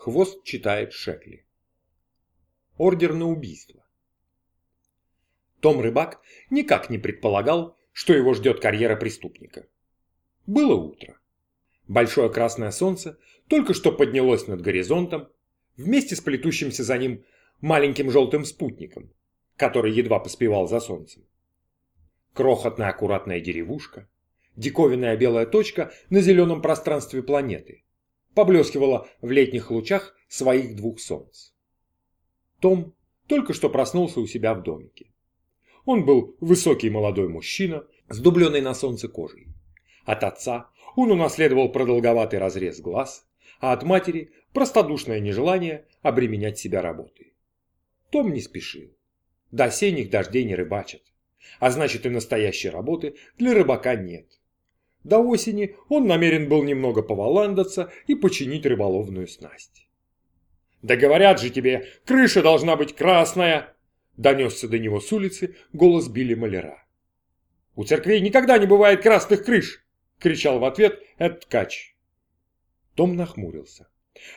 Хвост читает Шекли. Ордер на убийство. Том Рыбак никак не предполагал, что его ждет карьера преступника. Было утро. Большое красное солнце только что поднялось над горизонтом, вместе с плетущимся за ним маленьким желтым спутником, который едва поспевал за солнцем. Крохотная аккуратная деревушка, диковинная белая точка на зеленом пространстве планеты, поблескивала в летних лучах своих двух солнц. Том только что проснулся у себя в домике. Он был высокий молодой мужчина с дубленной на солнце кожей. От отца он унаследовал продолговатый разрез глаз, а от матери простодушное нежелание обременять себя работой. Том не спешил. До осенних дождей не рыбачат, а значит и настоящей работы для рыбака нет. До осени он намерен был немного поваландаться и починить рыболовную снасть. «Да говорят же тебе, крыша должна быть красная!» Донесся до него с улицы голос Билли Маляра. «У церквей никогда не бывает красных крыш!» кричал в ответ Эд Ткач. Том нахмурился.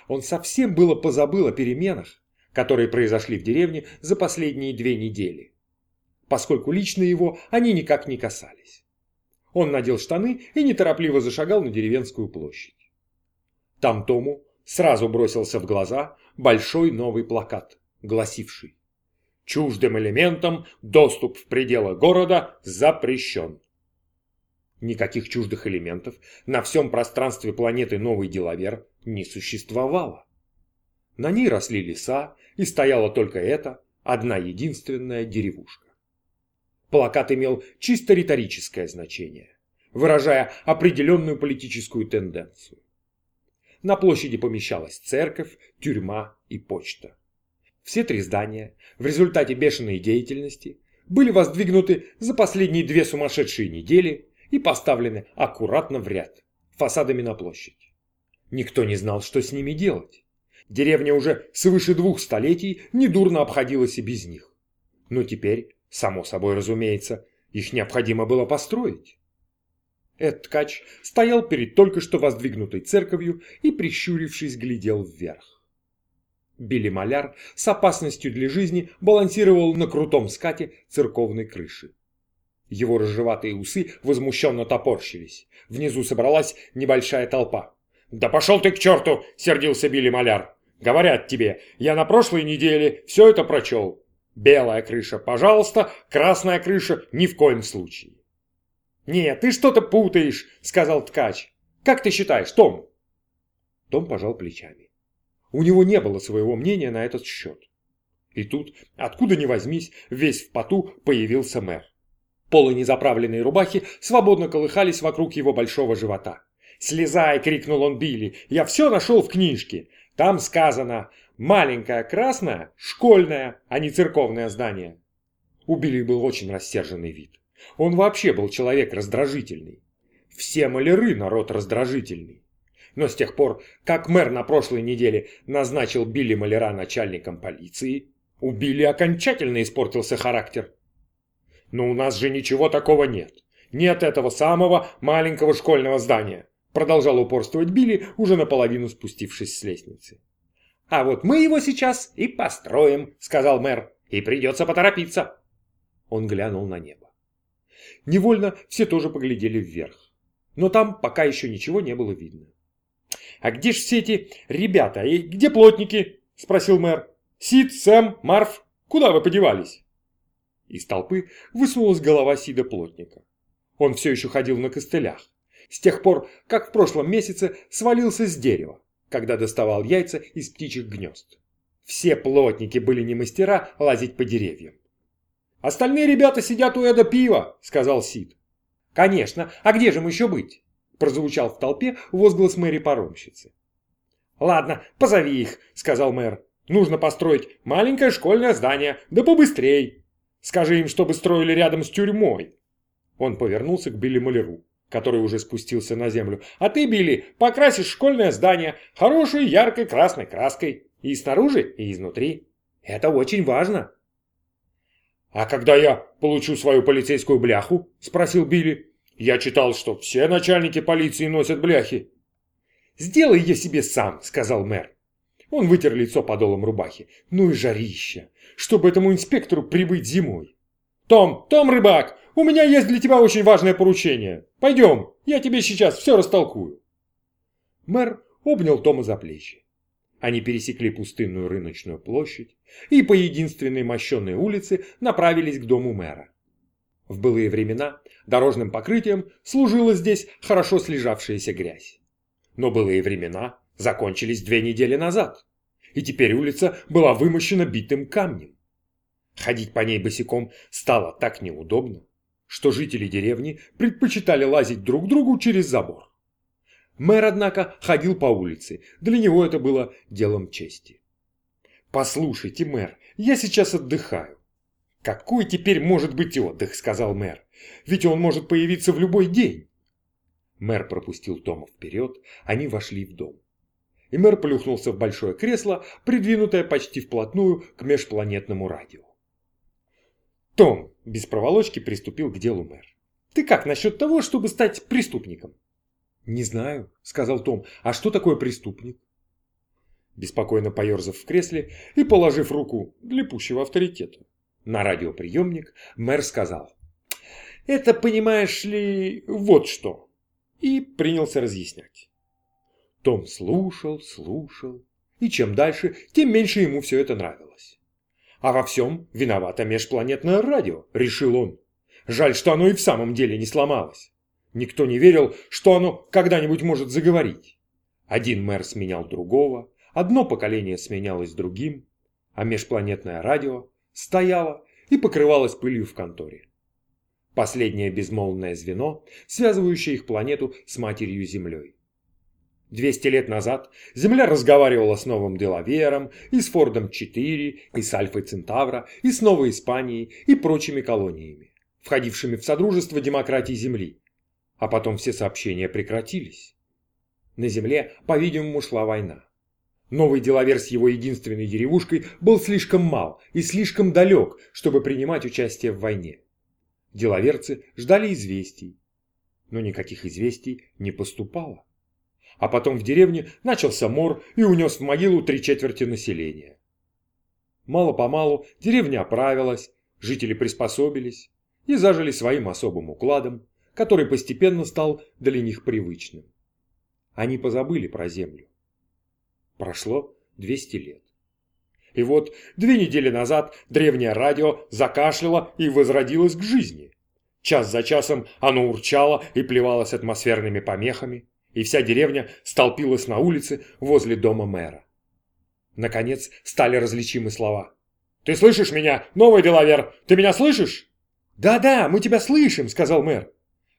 Он совсем было позабыл о переменах, которые произошли в деревне за последние две недели, поскольку лично его они никак не касались. Он надел штаны и неторопливо зашагал на деревенскую площадь. Там Тому сразу бросился в глаза большой новый плакат, гласивший «Чуждым элементам доступ в пределы города запрещен». Никаких чуждых элементов на всем пространстве планеты Новый Делавер не существовало. На ней росли леса, и стояла только эта, одна единственная деревушка. Плакат имел чисто риторическое значение, выражая определенную политическую тенденцию. На площади помещалась церковь, тюрьма и почта. Все три здания в результате бешеной деятельности были воздвигнуты за последние две сумасшедшие недели и поставлены аккуратно в ряд, фасадами на площадь. Никто не знал, что с ними делать. Деревня уже свыше двух столетий недурно обходилась и без них. Но теперь, само собой разумеется, их необходимо было построить. Эд Ткач стоял перед только что воздвигнутой церковью и, прищурившись, глядел вверх. Билли Маляр с опасностью для жизни балансировал на крутом скате церковной крыши. Его рыжеватые усы возмущенно топорщились. Внизу собралась небольшая толпа. «Да пошел ты к черту!» — сердился Билли Маляр. «Говорят тебе, я на прошлой неделе все это прочел. Белая крыша, пожалуйста, красная крыша ни в коем случае». «Нет, ты что-то путаешь», — сказал ткач. «Как ты считаешь, Том?» Том пожал плечами. У него не было своего мнения на этот счет. И тут, откуда ни возьмись, весь в поту появился мэр. Полы незаправленной рубахи свободно колыхались вокруг его большого живота. «Слезай!» — крикнул он Билли. «Я все нашел в книжке. Там сказано «маленькое красное, школьное, а не церковное здание». У Билли был очень рассерженный вид. Он вообще был человек раздражительный. Все маляры народ раздражительный. Но с тех пор, как мэр на прошлой неделе назначил Билли Маляра начальником полиции, у Билли окончательно испортился характер. Но у нас же ничего такого нет. Нет этого самого маленького школьного здания. Продолжал упорствовать Билли, уже наполовину спустившись с лестницы. «А вот мы его сейчас и построим», — сказал мэр. «И придется поторопиться». Он глянул на небо. Невольно все тоже поглядели вверх. Но там пока еще ничего не было видно. «А где ж все эти ребята? И где плотники?» — спросил мэр. «Сид, Сэм, Марф, куда вы подевались?» Из толпы высунулась голова Сида Плотника. Он все еще ходил на костылях. С тех пор, как в прошлом месяце свалился с дерева, когда доставал яйца из птичьих гнезд. Все плотники были не мастера лазить по деревьям. «Остальные ребята сидят у Эда пива», — сказал Сид. «Конечно, а где же им еще быть?» — прозвучал в толпе возглас мэри-паромщицы. «Ладно, позови их», — сказал мэр. «Нужно построить маленькое школьное здание, да побыстрей». Скажи им, чтобы строили рядом с тюрьмой. Он повернулся к Билли Маляру, который уже спустился на землю. А ты, Билли, покрасишь школьное здание хорошей яркой красной краской. И снаружи, и изнутри. Это очень важно. «А когда я получу свою полицейскую бляху?» – спросил Билли. «Я читал, что все начальники полиции носят бляхи». «Сделай ее себе сам», – сказал мэр. Он вытер лицо подолом рубахи. Ну и жарища. Чтобы этому инспектору прибыть зимой. «Том, Том Рыбак, у меня есть для тебя очень важное поручение. Пойдем, я тебе сейчас все растолкую». Мэр обнял Тома за плечи. Они пересекли пустынную рыночную площадь и по единственной мощенной улице направились к дому мэра. В былые времена дорожным покрытием служила здесь хорошо слежавшаяся грязь. Но былые времена закончились две недели назад, и теперь улица была вымощена битым камнем. Ходить по ней босиком стало так неудобно, что жители деревни предпочитали лазить друг другу через забор. Мэр, однако, ходил по улице, для него это было делом чести. «Послушайте, мэр, я сейчас отдыхаю». «Какой теперь может быть отдых?» – сказал мэр. «Ведь он может появиться в любой день». Мэр пропустил Тома вперед, они вошли в дом и мэр плюхнулся в большое кресло, придвинутое почти вплотную к межпланетному радио. «Том», – без проволочки приступил к делу мэр, – «ты как насчет того, чтобы стать преступником?» «Не знаю», – сказал Том, – «а что такое преступник?» Беспокойно поерзав в кресле и положив руку для пущего авторитета на радиоприемник, мэр сказал, «Это, понимаешь ли, вот что», и принялся разъяснять. Том слушал, слушал, и чем дальше, тем меньше ему все это нравилось. А во всем виновато межпланетное радио, решил он. Жаль, что оно и в самом деле не сломалось. Никто не верил, что оно когда-нибудь может заговорить. Один мэр сменял другого, одно поколение сменялось другим, а межпланетное радио стояло и покрывалось пылью в конторе. Последнее безмолвное звено, связывающее их планету с матерью Землей. 200 лет назад Земля разговаривала с Новым Делавером, и с Фордом-4, и с Альфой Центавра, и с Новой Испанией, и прочими колониями, входившими в Содружество демократии Земли. А потом все сообщения прекратились. На Земле, по-видимому, шла война. Новый Делавер с его единственной деревушкой был слишком мал и слишком далек, чтобы принимать участие в войне. Делаверцы ждали известий, но никаких известий не поступало а потом в деревне начался мор и унес в могилу три четверти населения. Мало-помалу деревня оправилась, жители приспособились и зажили своим особым укладом, который постепенно стал для них привычным. Они позабыли про землю. Прошло 200 лет. И вот две недели назад древнее радио закашляло и возродилось к жизни. Час за часом оно урчало и плевалось атмосферными помехами и вся деревня столпилась на улице возле дома мэра. Наконец стали различимы слова. «Ты слышишь меня, новый делавер? Ты меня слышишь?» «Да-да, мы тебя слышим», — сказал мэр.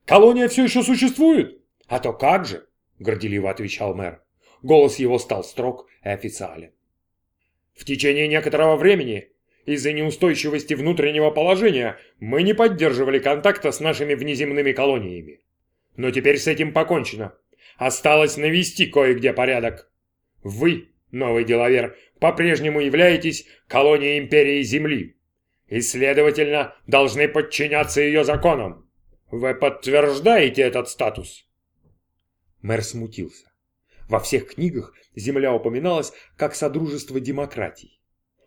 «Колония все еще существует?» «А то как же», — горделиво отвечал мэр. Голос его стал строг и официален. «В течение некоторого времени из-за неустойчивости внутреннего положения мы не поддерживали контакта с нашими внеземными колониями. Но теперь с этим покончено. Осталось навести кое-где порядок. Вы, новый деловер, по-прежнему являетесь колонией империи Земли и, следовательно, должны подчиняться ее законам. Вы подтверждаете этот статус?» Мэр смутился. Во всех книгах Земля упоминалась как Содружество демократий.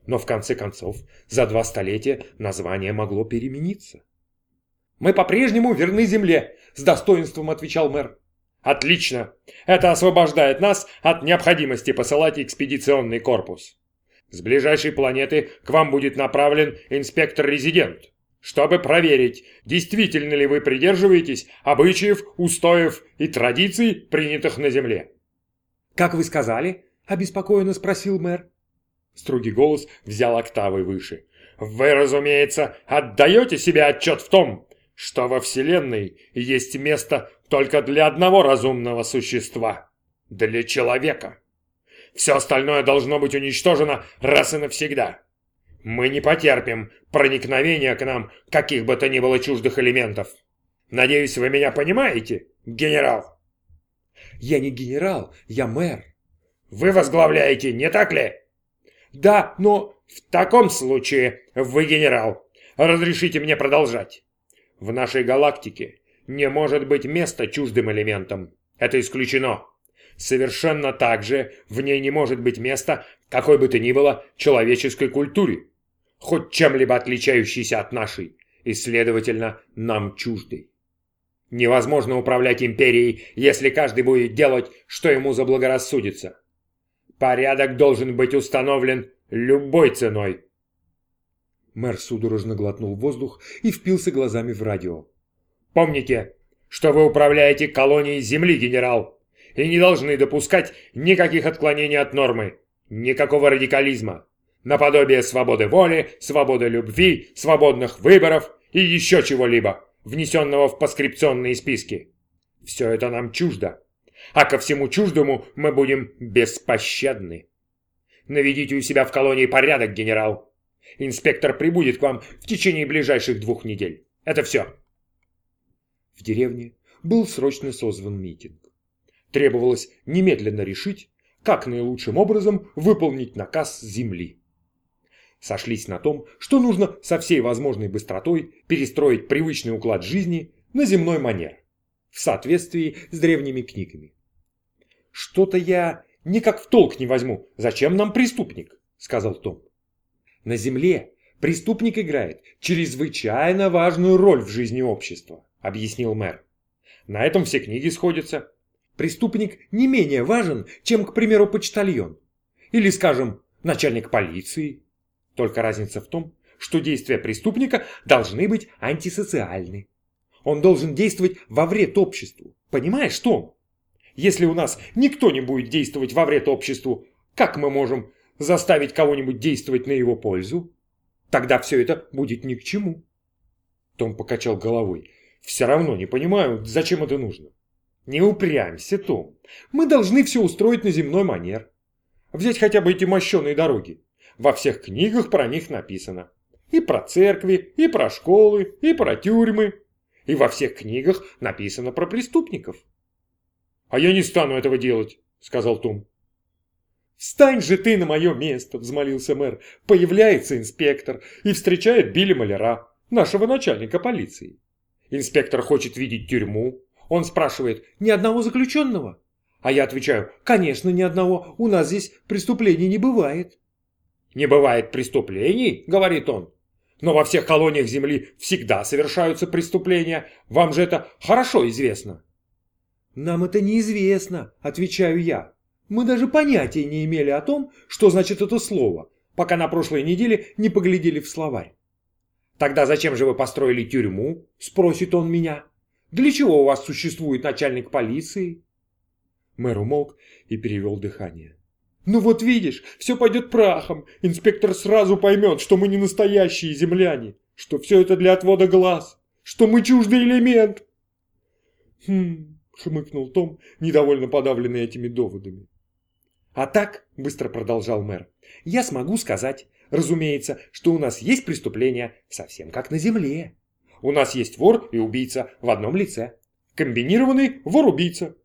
Но в конце концов, за два столетия название могло перемениться. «Мы по-прежнему верны Земле», – с достоинством отвечал мэр. Отлично. Это освобождает нас от необходимости посылать экспедиционный корпус. С ближайшей планеты к вам будет направлен инспектор-резидент, чтобы проверить, действительно ли вы придерживаетесь обычаев, устоев и традиций, принятых на Земле. «Как вы сказали?» – обеспокоенно спросил мэр. Строгий голос взял октавы выше. «Вы, разумеется, отдаете себе отчет в том, что во Вселенной есть место только для одного разумного существа. Для человека. Все остальное должно быть уничтожено раз и навсегда. Мы не потерпим проникновения к нам каких бы то ни было чуждых элементов. Надеюсь, вы меня понимаете, генерал? Я не генерал, я мэр. Вы возглавляете, не так ли? Да, но... В таком случае вы генерал. Разрешите мне продолжать. В нашей галактике не может быть места чуждым элементам. Это исключено. Совершенно так же в ней не может быть места какой бы то ни было человеческой культуре, хоть чем-либо отличающейся от нашей, и, следовательно, нам чуждой. Невозможно управлять империей, если каждый будет делать, что ему заблагорассудится. Порядок должен быть установлен любой ценой. Мэр судорожно глотнул воздух и впился глазами в радио. «Помните, что вы управляете колонией Земли, генерал, и не должны допускать никаких отклонений от нормы, никакого радикализма, наподобие свободы воли, свободы любви, свободных выборов и еще чего-либо, внесенного в поскрипционные списки. Все это нам чуждо, а ко всему чуждому мы будем беспощадны. Наведите у себя в колонии порядок, генерал. Инспектор прибудет к вам в течение ближайших двух недель. Это все. В деревне был срочно созван митинг. Требовалось немедленно решить, как наилучшим образом выполнить наказ земли. Сошлись на том, что нужно со всей возможной быстротой перестроить привычный уклад жизни на земной манер, в соответствии с древними книгами. «Что-то я никак в толк не возьму. Зачем нам преступник?» — сказал Том. «На земле преступник играет чрезвычайно важную роль в жизни общества», — объяснил мэр. «На этом все книги сходятся. Преступник не менее важен, чем, к примеру, почтальон. Или, скажем, начальник полиции только разница в том, что действия преступника должны быть антисоциальны. Он должен действовать во вред обществу. Понимаешь, Том? Если у нас никто не будет действовать во вред обществу, как мы можем заставить кого-нибудь действовать на его пользу? Тогда все это будет ни к чему. Том покачал головой. Все равно не понимаю, зачем это нужно. Не упрямься, Том. Мы должны все устроить на земной манер. Взять хотя бы эти мощеные дороги. Во всех книгах про них написано. И про церкви, и про школы, и про тюрьмы. И во всех книгах написано про преступников. «А я не стану этого делать», — сказал Том. «Встань же ты на мое место», — взмолился мэр. Появляется инспектор и встречает Билли Маляра, нашего начальника полиции. Инспектор хочет видеть тюрьму. Он спрашивает, ни одного заключенного? А я отвечаю, конечно, ни одного, у нас здесь преступлений не бывает. «Не бывает преступлений», — говорит он. «Но во всех колониях Земли всегда совершаются преступления. Вам же это хорошо известно». «Нам это неизвестно», — отвечаю я. «Мы даже понятия не имели о том, что значит это слово, пока на прошлой неделе не поглядели в словарь». «Тогда зачем же вы построили тюрьму?» – спросит он меня. «Для чего у вас существует начальник полиции?» Мэр умолк и перевел дыхание. «Ну вот видишь, все пойдет прахом. Инспектор сразу поймет, что мы не настоящие земляне, что все это для отвода глаз, что мы чуждый элемент». «Хм...» — хмыкнул Том, недовольно подавленный этими доводами. «А так», — быстро продолжал мэр, — «я смогу сказать, разумеется, что у нас есть преступление совсем как на земле. У нас есть вор и убийца в одном лице. Комбинированный вор-убийца.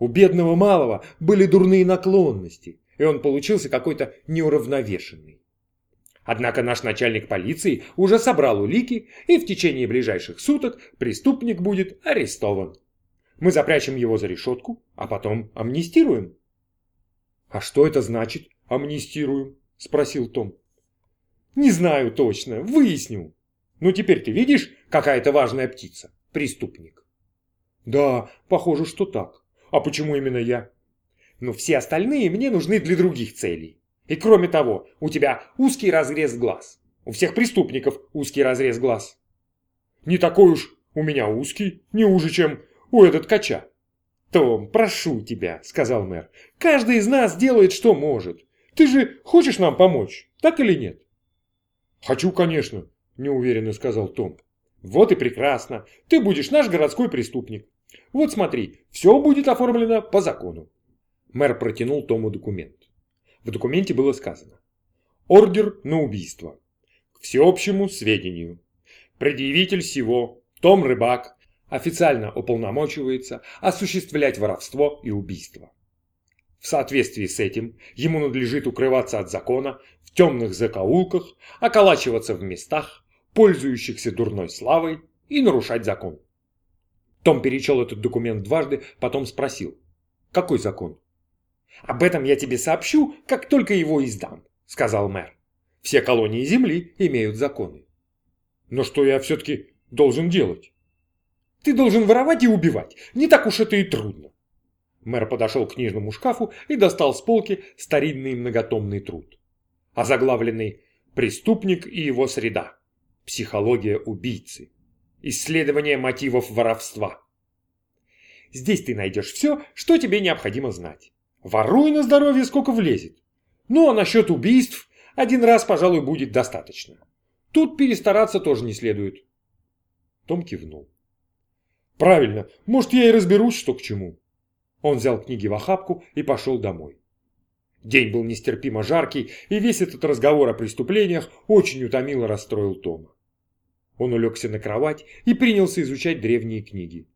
У бедного малого были дурные наклонности, и он получился какой-то неуравновешенный. Однако наш начальник полиции уже собрал улики, и в течение ближайших суток преступник будет арестован. Мы запрячем его за решетку, а потом амнистируем. «А что это значит, амнистируем?» – спросил Том. «Не знаю точно, выясню. Ну теперь ты видишь, какая это важная птица, преступник?» «Да, похоже, что так. А почему именно я?» но все остальные мне нужны для других целей. И кроме того, у тебя узкий разрез глаз. У всех преступников узкий разрез глаз. Не такой уж у меня узкий, не уже, чем у этот кача. «Том, прошу тебя», — сказал мэр, — «каждый из нас делает, что может. Ты же хочешь нам помочь, так или нет?» «Хочу, конечно», — неуверенно сказал Том. «Вот и прекрасно. Ты будешь наш городской преступник. Вот смотри, все будет оформлено по закону. Мэр протянул Тому документ. В документе было сказано. Ордер на убийство. К всеобщему сведению. Предъявитель всего, Том Рыбак, официально уполномочивается осуществлять воровство и убийство. В соответствии с этим ему надлежит укрываться от закона в темных закоулках, околачиваться в местах, пользующихся дурной славой, и нарушать закон. Том перечел этот документ дважды, потом спросил. Какой закон? «Об этом я тебе сообщу, как только его издам», — сказал мэр. «Все колонии Земли имеют законы». «Но что я все-таки должен делать?» «Ты должен воровать и убивать. Не так уж это и трудно». Мэр подошел к книжному шкафу и достал с полки старинный многотомный труд, озаглавленный «Преступник и его среда. Психология убийцы. Исследование мотивов воровства». Здесь ты найдешь все, что тебе необходимо знать. Воруй на здоровье, сколько влезет. Ну а насчет убийств, один раз, пожалуй, будет достаточно. Тут перестараться тоже не следует. Том кивнул. Правильно, может я и разберусь, что к чему. Он взял книги в охапку и пошел домой. День был нестерпимо жаркий, и весь этот разговор о преступлениях очень утомил и расстроил Тома. Он улегся на кровать и принялся изучать древние книги.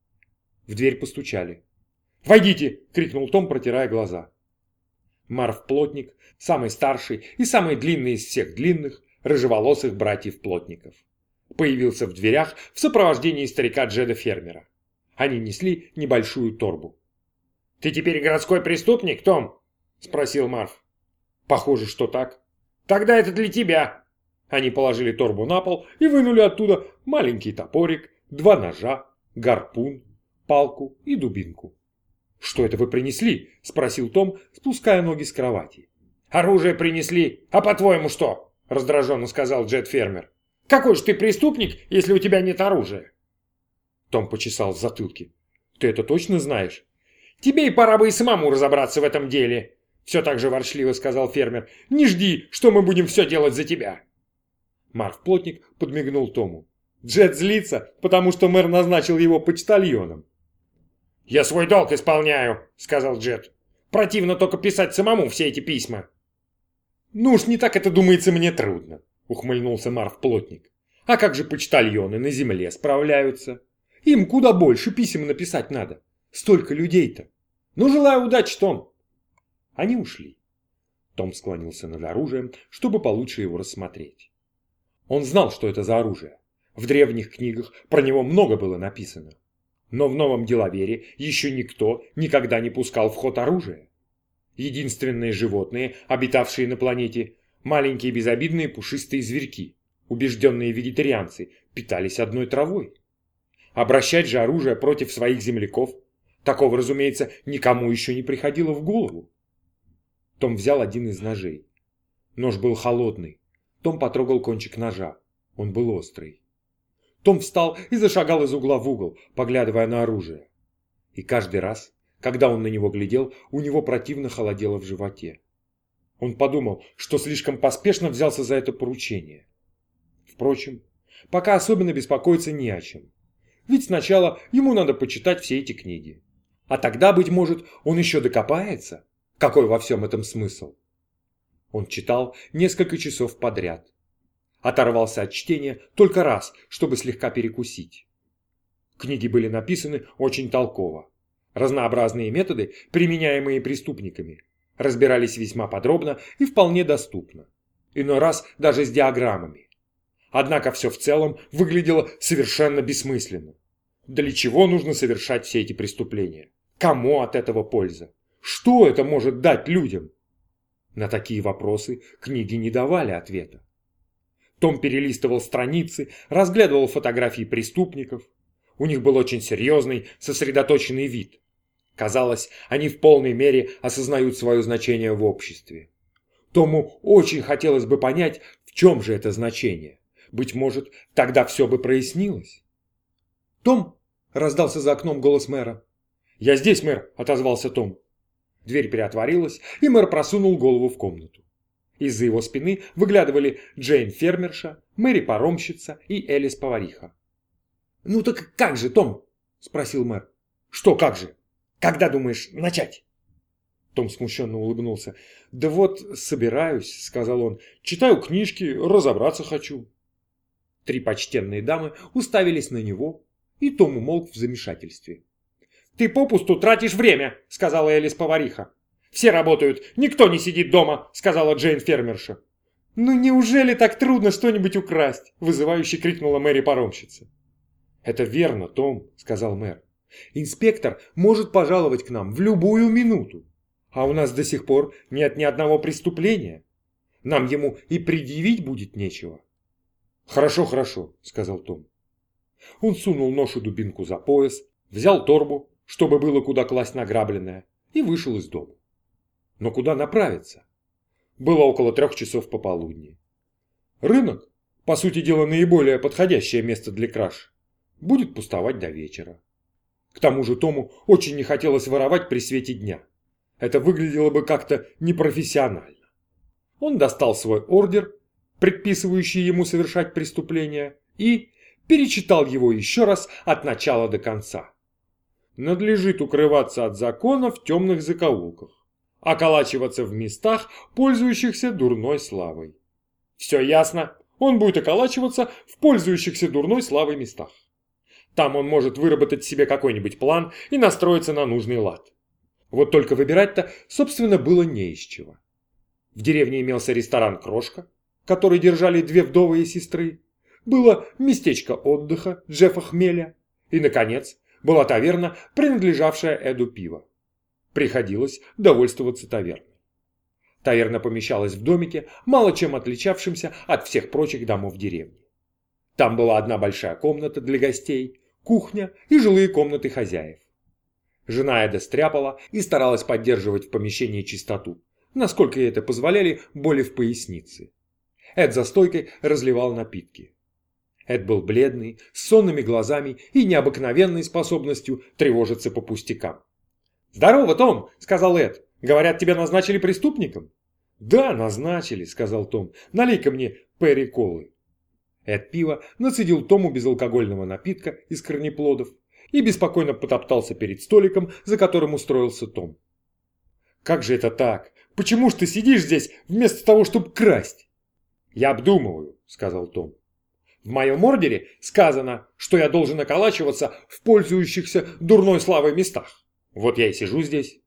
В дверь постучали. «Войдите!» — крикнул Том, протирая глаза. Марв-плотник, самый старший и самый длинный из всех длинных, рыжеволосых братьев-плотников. Появился в дверях в сопровождении старика Джеда-фермера. Они несли небольшую торбу. «Ты теперь городской преступник, Том?» — спросил Марв. «Похоже, что так». «Тогда это для тебя». Они положили торбу на пол и вынули оттуда маленький топорик, два ножа, гарпун, палку и дубинку. «Что это вы принесли?» – спросил Том, спуская ноги с кровати. «Оружие принесли. А по-твоему что?» – раздраженно сказал Джет-фермер. «Какой же ты преступник, если у тебя нет оружия?» Том почесал в затылке. «Ты это точно знаешь?» «Тебе и пора бы и самому разобраться в этом деле», – все так же ворчливо сказал фермер. «Не жди, что мы будем все делать за тебя». Марв-плотник подмигнул Тому. Джет злится, потому что мэр назначил его почтальоном. «Я свой долг исполняю», — сказал Джет. «Противно только писать самому все эти письма». «Ну уж не так это думается мне трудно», — ухмыльнулся Марв-плотник. «А как же почтальоны на земле справляются? Им куда больше писем написать надо. Столько людей-то. Ну, желаю удачи, Том!» Они ушли. Том склонился над оружием, чтобы получше его рассмотреть. Он знал, что это за оружие. В древних книгах про него много было написано. Но в новом деловере еще никто никогда не пускал в ход оружие. Единственные животные, обитавшие на планете, маленькие безобидные пушистые зверьки, убежденные вегетарианцы, питались одной травой. Обращать же оружие против своих земляков, такого, разумеется, никому еще не приходило в голову. Том взял один из ножей. Нож был холодный. Том потрогал кончик ножа. Он был острый. Том встал и зашагал из угла в угол, поглядывая на оружие. И каждый раз, когда он на него глядел, у него противно холодело в животе. Он подумал, что слишком поспешно взялся за это поручение. Впрочем, пока особенно беспокоиться не о чем. Ведь сначала ему надо почитать все эти книги. А тогда, быть может, он еще докопается. Какой во всем этом смысл? Он читал несколько часов подряд. Оторвался от чтения только раз, чтобы слегка перекусить. Книги были написаны очень толково. Разнообразные методы, применяемые преступниками, разбирались весьма подробно и вполне доступно. Иной раз даже с диаграммами. Однако все в целом выглядело совершенно бессмысленно. Для чего нужно совершать все эти преступления? Кому от этого польза? Что это может дать людям? На такие вопросы книги не давали ответа. Том перелистывал страницы, разглядывал фотографии преступников. У них был очень серьезный, сосредоточенный вид. Казалось, они в полной мере осознают свое значение в обществе. Тому очень хотелось бы понять, в чем же это значение. Быть может, тогда все бы прояснилось. «Том!» – раздался за окном голос мэра. «Я здесь, мэр!» – отозвался Том. Дверь переотворилась, и мэр просунул голову в комнату. Из-за его спины выглядывали Джейн фермерша, Мэри паромщица и Элис повариха. «Ну так как же, Том?» – спросил мэр. «Что как же? Когда думаешь начать?» Том смущенно улыбнулся. «Да вот, собираюсь», – сказал он. «Читаю книжки, разобраться хочу». Три почтенные дамы уставились на него, и Том умолк в замешательстве. «Ты попусту тратишь время», – сказала Элис повариха. Все работают, никто не сидит дома», — сказала Джейн фермерша. «Ну неужели так трудно что-нибудь украсть?» — вызывающе крикнула Мэри паромщица. «Это верно, Том», — сказал мэр. «Инспектор может пожаловать к нам в любую минуту. А у нас до сих пор нет ни одного преступления. Нам ему и предъявить будет нечего. Хорошо, хорошо, сказал Том. Он сунул нож и дубинку за пояс, взял торбу, чтобы было куда класть награбленное, и вышел из дома. Но куда направиться? Было около трех часов пополудни. Рынок, по сути дела наиболее подходящее место для краж, будет пустовать до вечера. К тому же Тому очень не хотелось воровать при свете дня. Это выглядело бы как-то непрофессионально. Он достал свой ордер, предписывающий ему совершать преступление, и перечитал его еще раз от начала до конца. Надлежит укрываться от закона в темных закоулках, околачиваться в местах, пользующихся дурной славой. Все ясно, он будет околачиваться в пользующихся дурной славой местах. Там он может выработать себе какой-нибудь план и настроиться на нужный лад. Вот только выбирать-то, собственно, было не из чего. В деревне имелся ресторан «Крошка», который держали две вдовые сестры. Было местечко отдыха Джеффа Хмеля. И, наконец, была таверна, принадлежавшая Эду Пива. Приходилось довольствоваться таверной. Таверна помещалась в домике, мало чем отличавшемся от всех прочих домов деревни. Там была одна большая комната для гостей, кухня и жилые комнаты хозяев. Жена Эда стряпала и старалась поддерживать в помещении чистоту, насколько ей это позволяли боли в пояснице. Эд за стойкой разливал напитки. Эд был бледный, с сонными глазами и необыкновенной способностью тревожиться по пустякам. «Здорово, Том!» — сказал Эд. «Говорят, тебя назначили преступником?» «Да, назначили», — сказал Том. «Налей-ка мне Перри Колы». Эд пива нацедил Тому безалкогольного напитка из корнеплодов и беспокойно потоптался перед столиком, за которым устроился Том. «Как же это так? Почему ж ты сидишь здесь вместо того, чтобы красть?» «Я обдумываю», — сказал Том. «В моем ордере сказано, что я должен околачиваться в пользующихся дурной славой местах. Вот я и сижу здесь».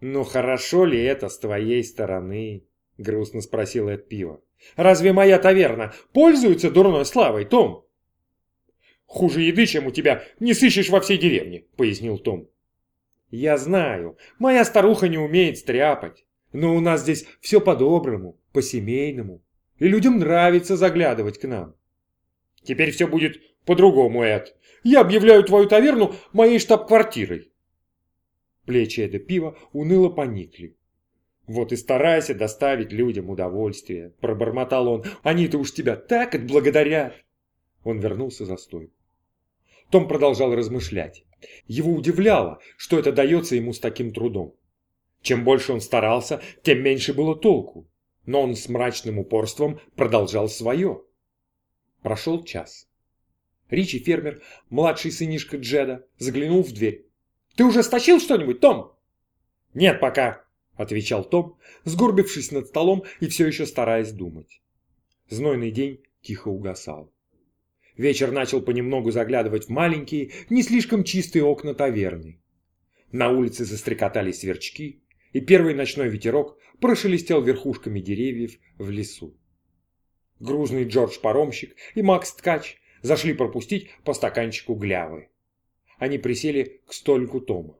«Ну хорошо ли это с твоей стороны?» — грустно спросил Эд Пиво. «Разве моя таверна пользуется дурной славой, Том?» «Хуже еды, чем у тебя, не сыщешь во всей деревне», — пояснил Том. «Я знаю, моя старуха не умеет стряпать, но у нас здесь все по-доброму, по-семейному, и людям нравится заглядывать к нам». «Теперь все будет по-другому, Эд. Я объявляю твою таверну моей штаб-квартирой». Плечи Эда пива уныло поникли. «Вот и старайся доставить людям удовольствие», — пробормотал он. «Они-то уж тебя так отблагодарят!» Он вернулся за стойку. Том продолжал размышлять. Его удивляло, что это дается ему с таким трудом. Чем больше он старался, тем меньше было толку. Но он с мрачным упорством продолжал свое. Прошел час. Ричи фермер, младший сынишка Джеда, заглянул в дверь. «Ты уже стащил что-нибудь, Том?» «Нет пока», — отвечал Том, сгорбившись над столом и все еще стараясь думать. Знойный день тихо угасал. Вечер начал понемногу заглядывать в маленькие, не слишком чистые окна таверны. На улице застрекотали сверчки, и первый ночной ветерок прошелестел верхушками деревьев в лесу. Грузный Джордж-паромщик и Макс-ткач зашли пропустить по стаканчику глявы. Они присели к столику Тома.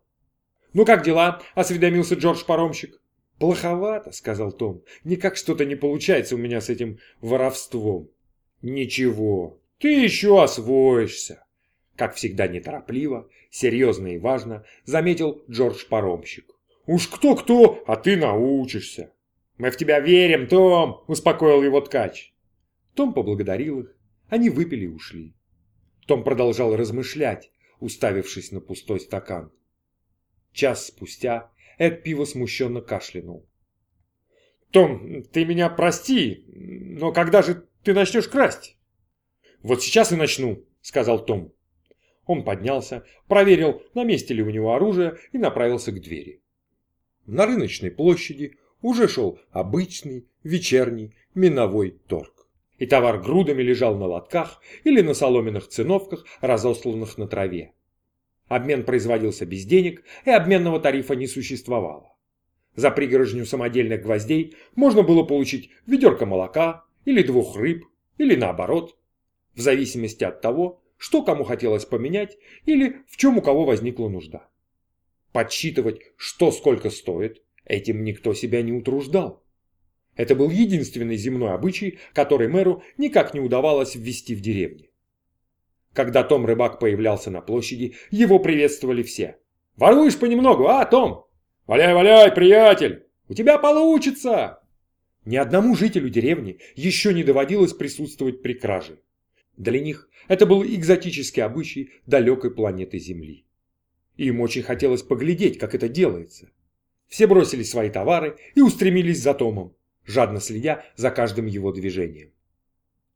«Ну как дела?» – осведомился Джордж-паромщик. «Плоховато», – сказал Том. «Никак что-то не получается у меня с этим воровством». «Ничего, ты еще освоишься. Как всегда неторопливо, серьезно и важно, заметил Джордж-паромщик. Уж кто-кто, а ты научишься. Мы в тебя верим, Том, успокоил его ткач. Том поблагодарил их. Они выпили и ушли. Том продолжал размышлять, уставившись на пустой стакан. Час спустя Эд пиво смущенно кашлянул. «Том, ты меня прости, но когда же ты начнешь красть?» «Вот сейчас и начну», — сказал Том. Он поднялся, проверил, на месте ли у него оружие, и направился к двери. На рыночной площади уже шел обычный вечерний миновой торг. И товар грудами лежал на лотках или на соломенных циновках, разосланных на траве. Обмен производился без денег, и обменного тарифа не существовало. За пригорожню самодельных гвоздей можно было получить ведерко молока, или двух рыб, или наоборот, в зависимости от того, что кому хотелось поменять или в чем у кого возникла нужда. Подсчитывать, что сколько стоит, Этим никто себя не утруждал. Это был единственный земной обычай, который мэру никак не удавалось ввести в деревне. Когда Том Рыбак появлялся на площади, его приветствовали все. «Воруешь понемногу, а, Том? Валяй, валяй, приятель! У тебя получится!» Ни одному жителю деревни еще не доводилось присутствовать при краже. Для них это был экзотический обычай далекой планеты Земли. Им очень хотелось поглядеть, как это делается. Все бросили свои товары и устремились за Томом, жадно следя за каждым его движением.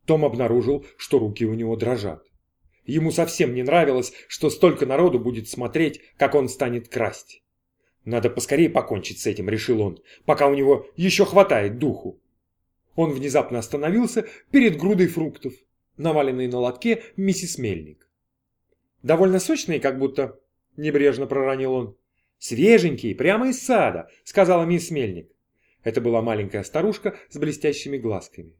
Том обнаружил, что руки у него дрожат. Ему совсем не нравилось, что столько народу будет смотреть, как он станет красть. Надо поскорее покончить с этим, решил он, пока у него еще хватает духу. Он внезапно остановился перед грудой фруктов, наваленной на лотке миссис Мельник. «Довольно сочные, как будто», — небрежно проронил он. «Свеженькие, прямо из сада», — сказала мисс Мельник. Это была маленькая старушка с блестящими глазками.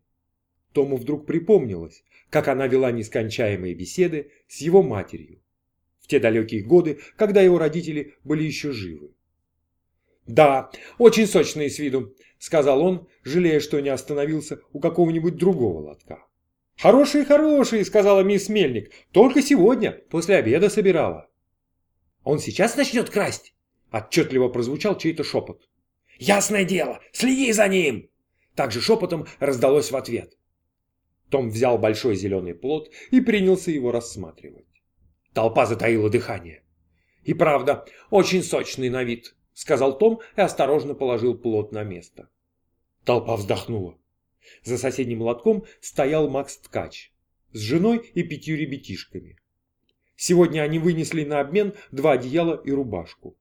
Тому вдруг припомнилось, как она вела нескончаемые беседы с его матерью в те далекие годы, когда его родители были еще живы. «Да, очень сочные с виду», — сказал он, жалея, что не остановился у какого-нибудь другого лотка. «Хорошие, хорошие», — сказала мисс Мельник, — «только сегодня, после обеда собирала». «Он сейчас начнет красть?» — отчетливо прозвучал чей-то шепот. «Ясное дело, следи за ним!» Также шепотом раздалось в ответ. Том взял большой зеленый плод и принялся его рассматривать. Толпа затаила дыхание. «И правда, очень сочный на вид», — сказал Том и осторожно положил плод на место. Толпа вздохнула. За соседним лотком стоял Макс Ткач с женой и пятью ребятишками. Сегодня они вынесли на обмен два одеяла и рубашку.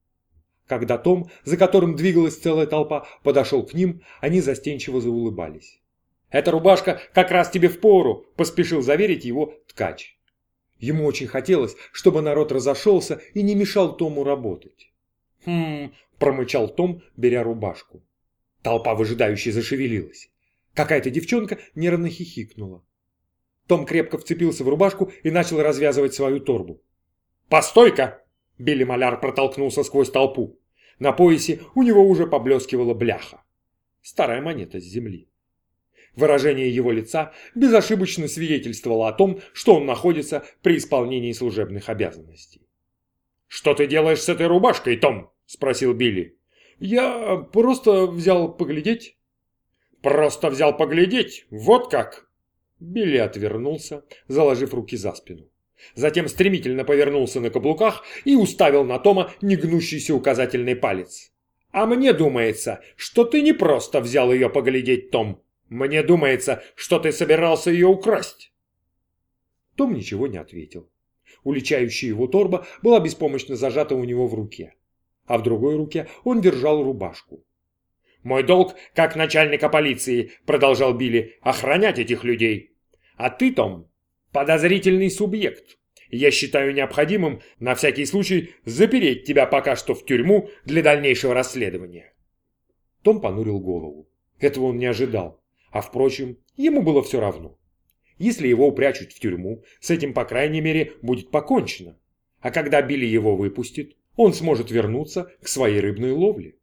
Когда Том, за которым двигалась целая толпа, подошел к ним, они застенчиво заулыбались. «Эта рубашка как раз тебе в пору», – поспешил заверить его ткач. Ему очень хотелось, чтобы народ разошелся и не мешал Тому работать. «Хм...» – промычал Том, беря рубашку. Толпа выжидающе зашевелилась. Какая-то девчонка нервно хихикнула. Том крепко вцепился в рубашку и начал развязывать свою торбу. «Постой-ка!» – Билли Маляр протолкнулся сквозь толпу. На поясе у него уже поблескивала бляха. Старая монета с земли. Выражение его лица безошибочно свидетельствовало о том, что он находится при исполнении служебных обязанностей. «Что ты делаешь с этой рубашкой, Том?» – спросил Билли. «Я просто взял поглядеть». «Просто взял поглядеть? Вот как!» Билли отвернулся, заложив руки за спину. Затем стремительно повернулся на каблуках и уставил на Тома негнущийся указательный палец. «А мне думается, что ты не просто взял ее поглядеть, Том. Мне думается, что ты собирался ее украсть. Том ничего не ответил. Уличающая его торба была беспомощно зажата у него в руке, а в другой руке он держал рубашку. «Мой долг, как начальника полиции, — продолжал Билли, — охранять этих людей. А ты, Том, подозрительный субъект. Я считаю необходимым, на всякий случай, запереть тебя пока что в тюрьму для дальнейшего расследования». Том понурил голову. Этого он не ожидал. А впрочем, ему было все равно. Если его упрячут в тюрьму, с этим, по крайней мере, будет покончено. А когда Билли его выпустит, он сможет вернуться к своей рыбной ловле.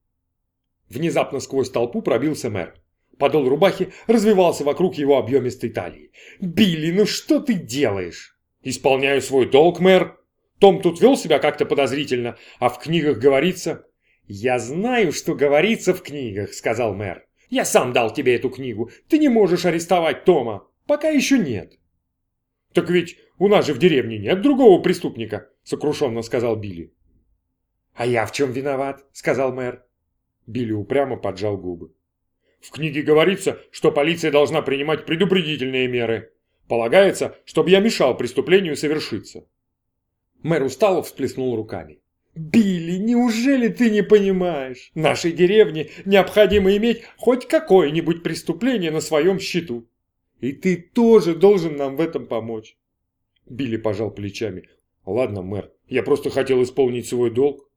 Внезапно сквозь толпу пробился мэр. Подол рубахи развивался вокруг его объемистой талии. «Билли, ну что ты делаешь?» «Исполняю свой долг, мэр. Том тут вел себя как-то подозрительно, а в книгах говорится...» «Я знаю, что говорится в книгах», — сказал мэр. Я сам дал тебе эту книгу. Ты не можешь арестовать Тома. Пока еще нет. Так ведь у нас же в деревне нет другого преступника, сокрушенно сказал Билли. А я в чем виноват? сказал мэр. Билли упрямо поджал губы. В книге говорится, что полиция должна принимать предупредительные меры. Полагается, чтобы я мешал преступлению совершиться. Мэр устало всплеснул руками. «Билли, неужели ты не понимаешь? Нашей деревне необходимо иметь хоть какое-нибудь преступление на своем счету. И ты тоже должен нам в этом помочь». Билли пожал плечами. «Ладно, мэр, я просто хотел исполнить свой долг».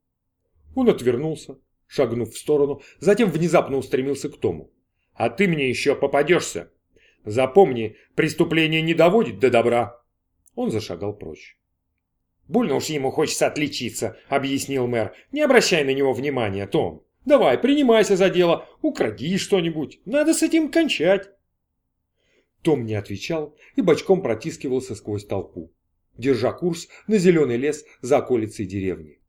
Он отвернулся, шагнув в сторону, затем внезапно устремился к Тому. «А ты мне еще попадешься. Запомни, преступление не доводит до добра». Он зашагал прочь. «Больно уж ему хочется отличиться», — объяснил мэр. «Не обращай на него внимания, Том. Давай, принимайся за дело, укради что-нибудь, надо с этим кончать. Том не отвечал и бочком протискивался сквозь толпу, держа курс на зеленый лес за околицей деревни.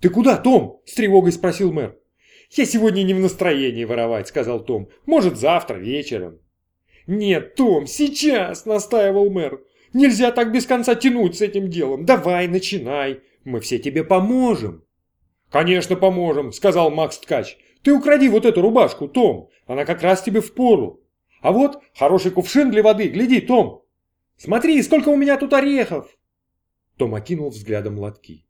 «Ты куда, Том?» – с тревогой спросил мэр. «Я сегодня не в настроении воровать», – сказал Том. «Может, завтра вечером». «Нет, Том, сейчас!» – настаивал мэр. «Нельзя так без конца тянуть с этим делом. Давай, начинай. Мы все тебе поможем». «Конечно, поможем», – сказал Макс Ткач. «Ты укради вот эту рубашку, Том. Она как раз тебе в пору. А вот хороший кувшин для воды. Гляди, Том. Смотри, сколько у меня тут орехов!» Том окинул взглядом лотки.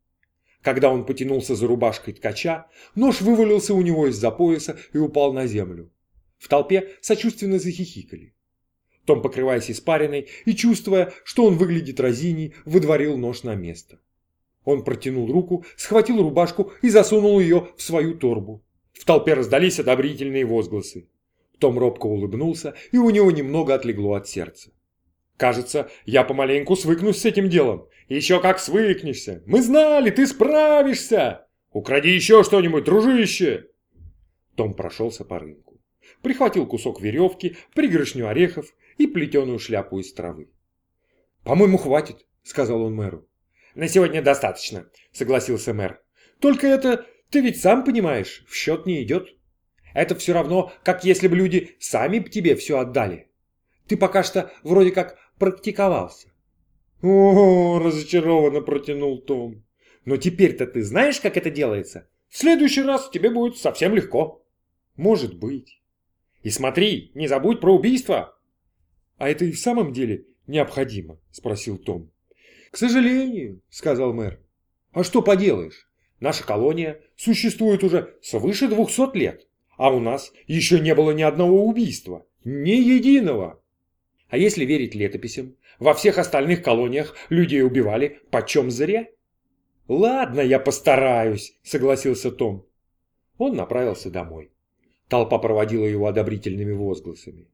Когда он потянулся за рубашкой ткача, нож вывалился у него из-за пояса и упал на землю. В толпе сочувственно захихикали. Том, покрываясь испариной и чувствуя, что он выглядит разиней, выдворил нож на место. Он протянул руку, схватил рубашку и засунул ее в свою торбу. В толпе раздались одобрительные возгласы. Том робко улыбнулся, и у него немного отлегло от сердца. «Кажется, я помаленьку свыкнусь с этим делом. Еще как свыкнешься! Мы знали, ты справишься! Укради еще что-нибудь, дружище!» Том прошелся по рынку. Прихватил кусок веревки, пригоршню орехов и плетеную шляпу из травы. «По-моему, хватит», — сказал он мэру. «На сегодня достаточно», — согласился мэр. «Только это, ты ведь сам понимаешь, в счет не идет. Это все равно, как если бы люди сами тебе все отдали. Ты пока что вроде как практиковался». «О, разочарованно протянул Том. Но теперь-то ты знаешь, как это делается? В следующий раз тебе будет совсем легко». «Может быть». «И смотри, не забудь про убийство». «А это и в самом деле необходимо?» – спросил Том. «К сожалению», – сказал мэр. «А что поделаешь? Наша колония существует уже свыше двухсот лет, а у нас еще не было ни одного убийства, ни единого. А если верить летописям, во всех остальных колониях людей убивали почем зря?» «Ладно, я постараюсь», – согласился Том. Он направился домой. Толпа проводила его одобрительными возгласами.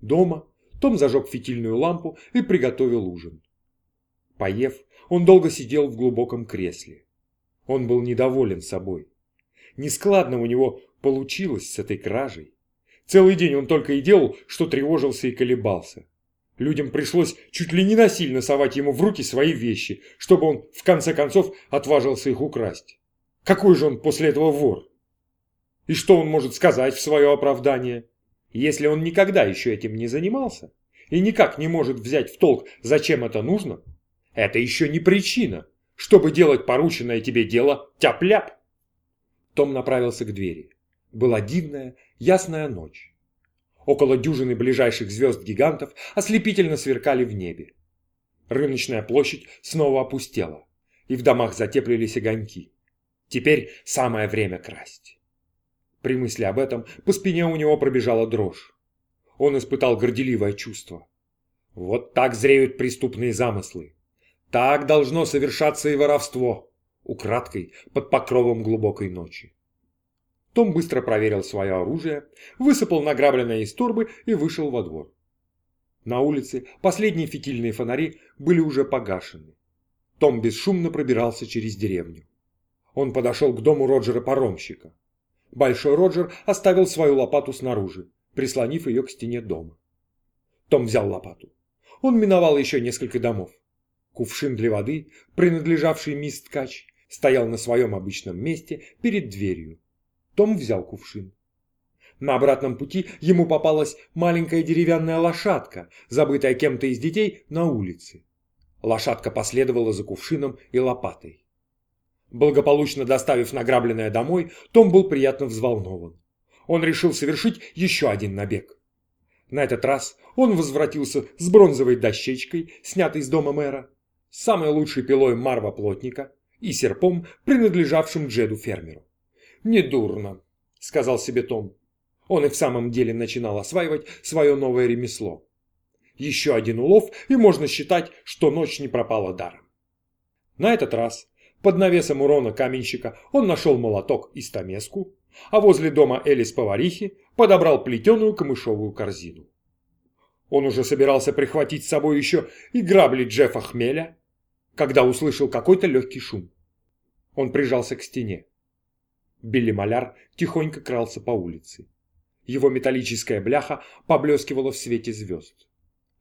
Дома том зажег фитильную лампу и приготовил ужин. Поев, он долго сидел в глубоком кресле. Он был недоволен собой. Нескладно у него получилось с этой кражей. Целый день он только и делал, что тревожился и колебался. Людям пришлось чуть ли не насильно совать ему в руки свои вещи, чтобы он в конце концов отважился их украсть. Какой же он после этого вор? И что он может сказать в свое оправдание? Если он никогда еще этим не занимался и никак не может взять в толк, зачем это нужно, это еще не причина, чтобы делать порученное тебе дело тяп-ляп. Том направился к двери. Была дивная, ясная ночь. Около дюжины ближайших звезд-гигантов ослепительно сверкали в небе. Рыночная площадь снова опустела, и в домах затеплились огоньки. Теперь самое время красть. При мысли об этом по спине у него пробежала дрожь. Он испытал горделивое чувство. Вот так зреют преступные замыслы. Так должно совершаться и воровство, украдкой под покровом глубокой ночи. Том быстро проверил свое оружие, высыпал награбленное из торбы и вышел во двор. На улице последние фитильные фонари были уже погашены. Том бесшумно пробирался через деревню. Он подошел к дому Роджера-паромщика. Большой Роджер оставил свою лопату снаружи, прислонив ее к стене дома. Том взял лопату. Он миновал еще несколько домов. Кувшин для воды, принадлежавший мисс Ткач, стоял на своем обычном месте перед дверью. Том взял кувшин. На обратном пути ему попалась маленькая деревянная лошадка, забытая кем-то из детей на улице. Лошадка последовала за кувшином и лопатой. Благополучно доставив награбленное домой, Том был приятно взволнован. Он решил совершить еще один набег. На этот раз он возвратился с бронзовой дощечкой, снятой из дома мэра, самой лучшей пилой марва-плотника и серпом, принадлежавшим Джеду-фермеру. «Недурно», — сказал себе Том. Он и в самом деле начинал осваивать свое новое ремесло. Еще один улов, и можно считать, что ночь не пропала даром. На этот раз под навесом урона каменщика он нашел молоток и стамеску, а возле дома Элис-поварихи подобрал плетеную камышовую корзину. Он уже собирался прихватить с собой еще и грабли Джеффа Хмеля, когда услышал какой-то легкий шум. Он прижался к стене. Билли Маляр тихонько крался по улице. Его металлическая бляха поблескивала в свете звезд.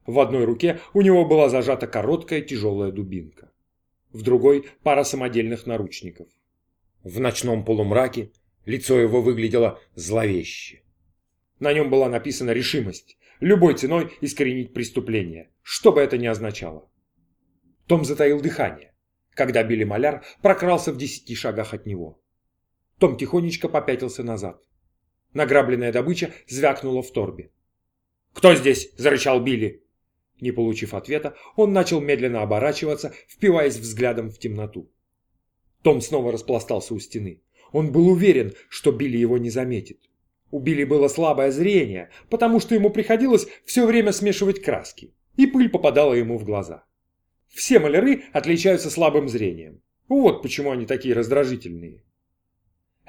В одной руке у него была зажата короткая тяжелая дубинка. В другой – пара самодельных наручников. В ночном полумраке лицо его выглядело зловеще. На нем была написана решимость любой ценой искоренить преступление, что бы это ни означало. Том затаил дыхание, когда Билли Маляр прокрался в десяти шагах от него. Том тихонечко попятился назад. Награбленная добыча звякнула в торбе. «Кто здесь?» – зарычал Билли. Не получив ответа, он начал медленно оборачиваться, впиваясь взглядом в темноту. Том снова распластался у стены. Он был уверен, что Билли его не заметит. У Билли было слабое зрение, потому что ему приходилось все время смешивать краски, и пыль попадала ему в глаза. Все маляры отличаются слабым зрением. Вот почему они такие раздражительные.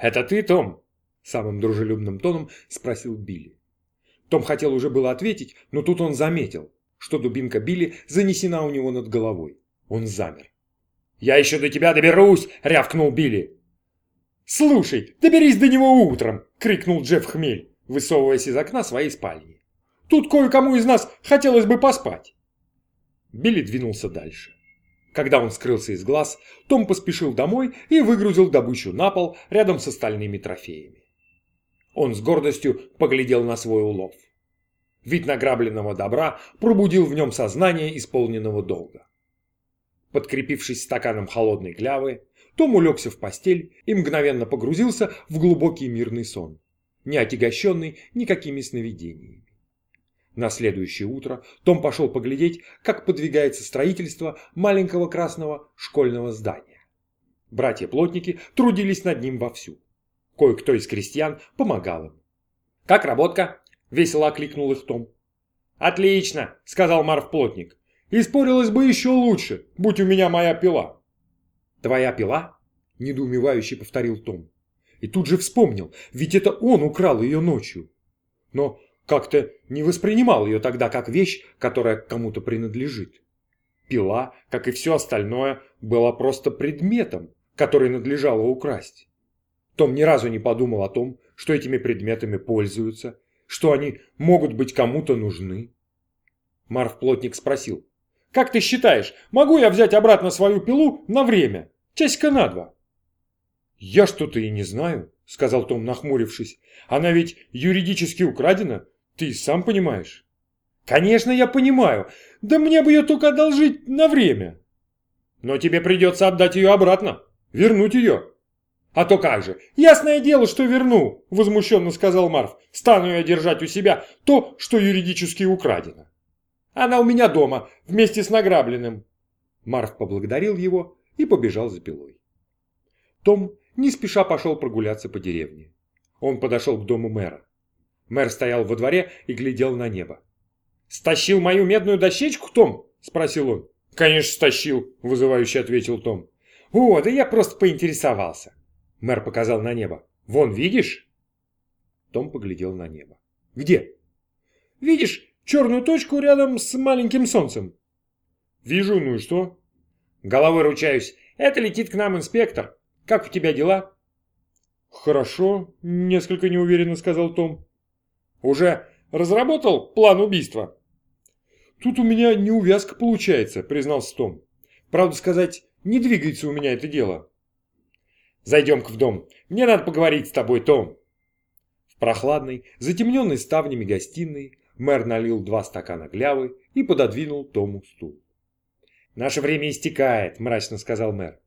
«Это ты, Том?» – самым дружелюбным тоном спросил Билли. Том хотел уже было ответить, но тут он заметил, что дубинка Билли занесена у него над головой. Он замер. «Я еще до тебя доберусь!» – рявкнул Билли. «Слушай, доберись до него утром!» – крикнул Джефф Хмель, высовываясь из окна своей спальни. «Тут кое-кому из нас хотелось бы поспать!» Билли двинулся дальше. Когда он скрылся из глаз, Том поспешил домой и выгрузил добычу на пол рядом с остальными трофеями. Он с гордостью поглядел на свой улов. Вид награбленного добра пробудил в нем сознание исполненного долга. Подкрепившись стаканом холодной клявы, том улегся в постель и мгновенно погрузился в глубокий мирный сон, не отягощенный никакими сновидениями. На следующее утро Том пошел поглядеть, как подвигается строительство маленького красного школьного здания. Братья-плотники трудились над ним вовсю. Кое-кто из крестьян помогал им. «Как работка?» – весело окликнул их Том. «Отлично!» – сказал Марв-плотник. «И спорилось бы еще лучше, будь у меня моя пила». «Твоя пила?» – недоумевающе повторил Том. И тут же вспомнил, ведь это он украл ее ночью. Но как-то не воспринимал ее тогда как вещь, которая кому-то принадлежит. Пила, как и все остальное, была просто предметом, который надлежало украсть. Том ни разу не подумал о том, что этими предметами пользуются, что они могут быть кому-то нужны. Марв-плотник спросил, «Как ты считаешь, могу я взять обратно свою пилу на время?» Часика на два. Я что-то и не знаю, сказал Том, нахмурившись. Она ведь юридически украдена, ты сам понимаешь. Конечно, я понимаю. Да мне бы ее только одолжить на время. Но тебе придется отдать ее обратно, вернуть ее. А то как же, ясное дело, что верну, возмущенно сказал Марф. Стану я держать у себя то, что юридически украдено. Она у меня дома, вместе с награбленным. Марф поблагодарил его и побежал за пилой. Том не спеша пошел прогуляться по деревне. Он подошел к дому мэра. Мэр стоял во дворе и глядел на небо. «Стащил мою медную дощечку, Том?» – спросил он. «Конечно, стащил», – вызывающе ответил Том. «О, да я просто поинтересовался». Мэр показал на небо. «Вон, видишь?» Том поглядел на небо. «Где?» «Видишь черную точку рядом с маленьким солнцем?» «Вижу, ну и что?» Головой ручаюсь. Это летит к нам инспектор. Как у тебя дела? Хорошо, несколько неуверенно сказал Том. Уже разработал план убийства? Тут у меня неувязка получается, признался Том. Правду сказать, не двигается у меня это дело. Зайдем-ка в дом. Мне надо поговорить с тобой, Том. В прохладной, затемненной ставнями гостиной мэр налил два стакана глявы и пододвинул Тому стул. «Наше время истекает», – мрачно сказал мэр.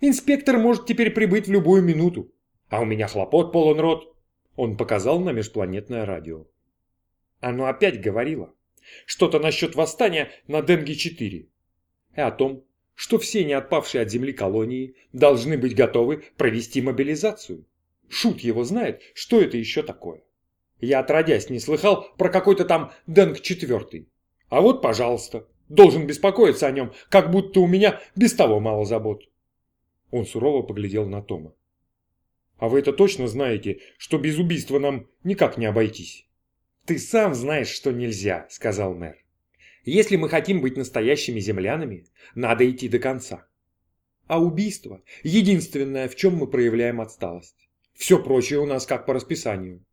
«Инспектор может теперь прибыть в любую минуту. А у меня хлопот полон рот». Он показал на межпланетное радио. Оно опять говорило. Что-то насчет восстания на Денге-4. И о том, что все не отпавшие от земли колонии должны быть готовы провести мобилизацию. Шут его знает, что это еще такое. Я отродясь не слыхал про какой-то там Денг-4. А вот, пожалуйста, Должен беспокоиться о нем, как будто у меня без того мало забот. Он сурово поглядел на Тома. А вы это точно знаете, что без убийства нам никак не обойтись? Ты сам знаешь, что нельзя, сказал мэр. Если мы хотим быть настоящими землянами, надо идти до конца. А убийство – единственное, в чем мы проявляем отсталость. Все прочее у нас как по расписанию.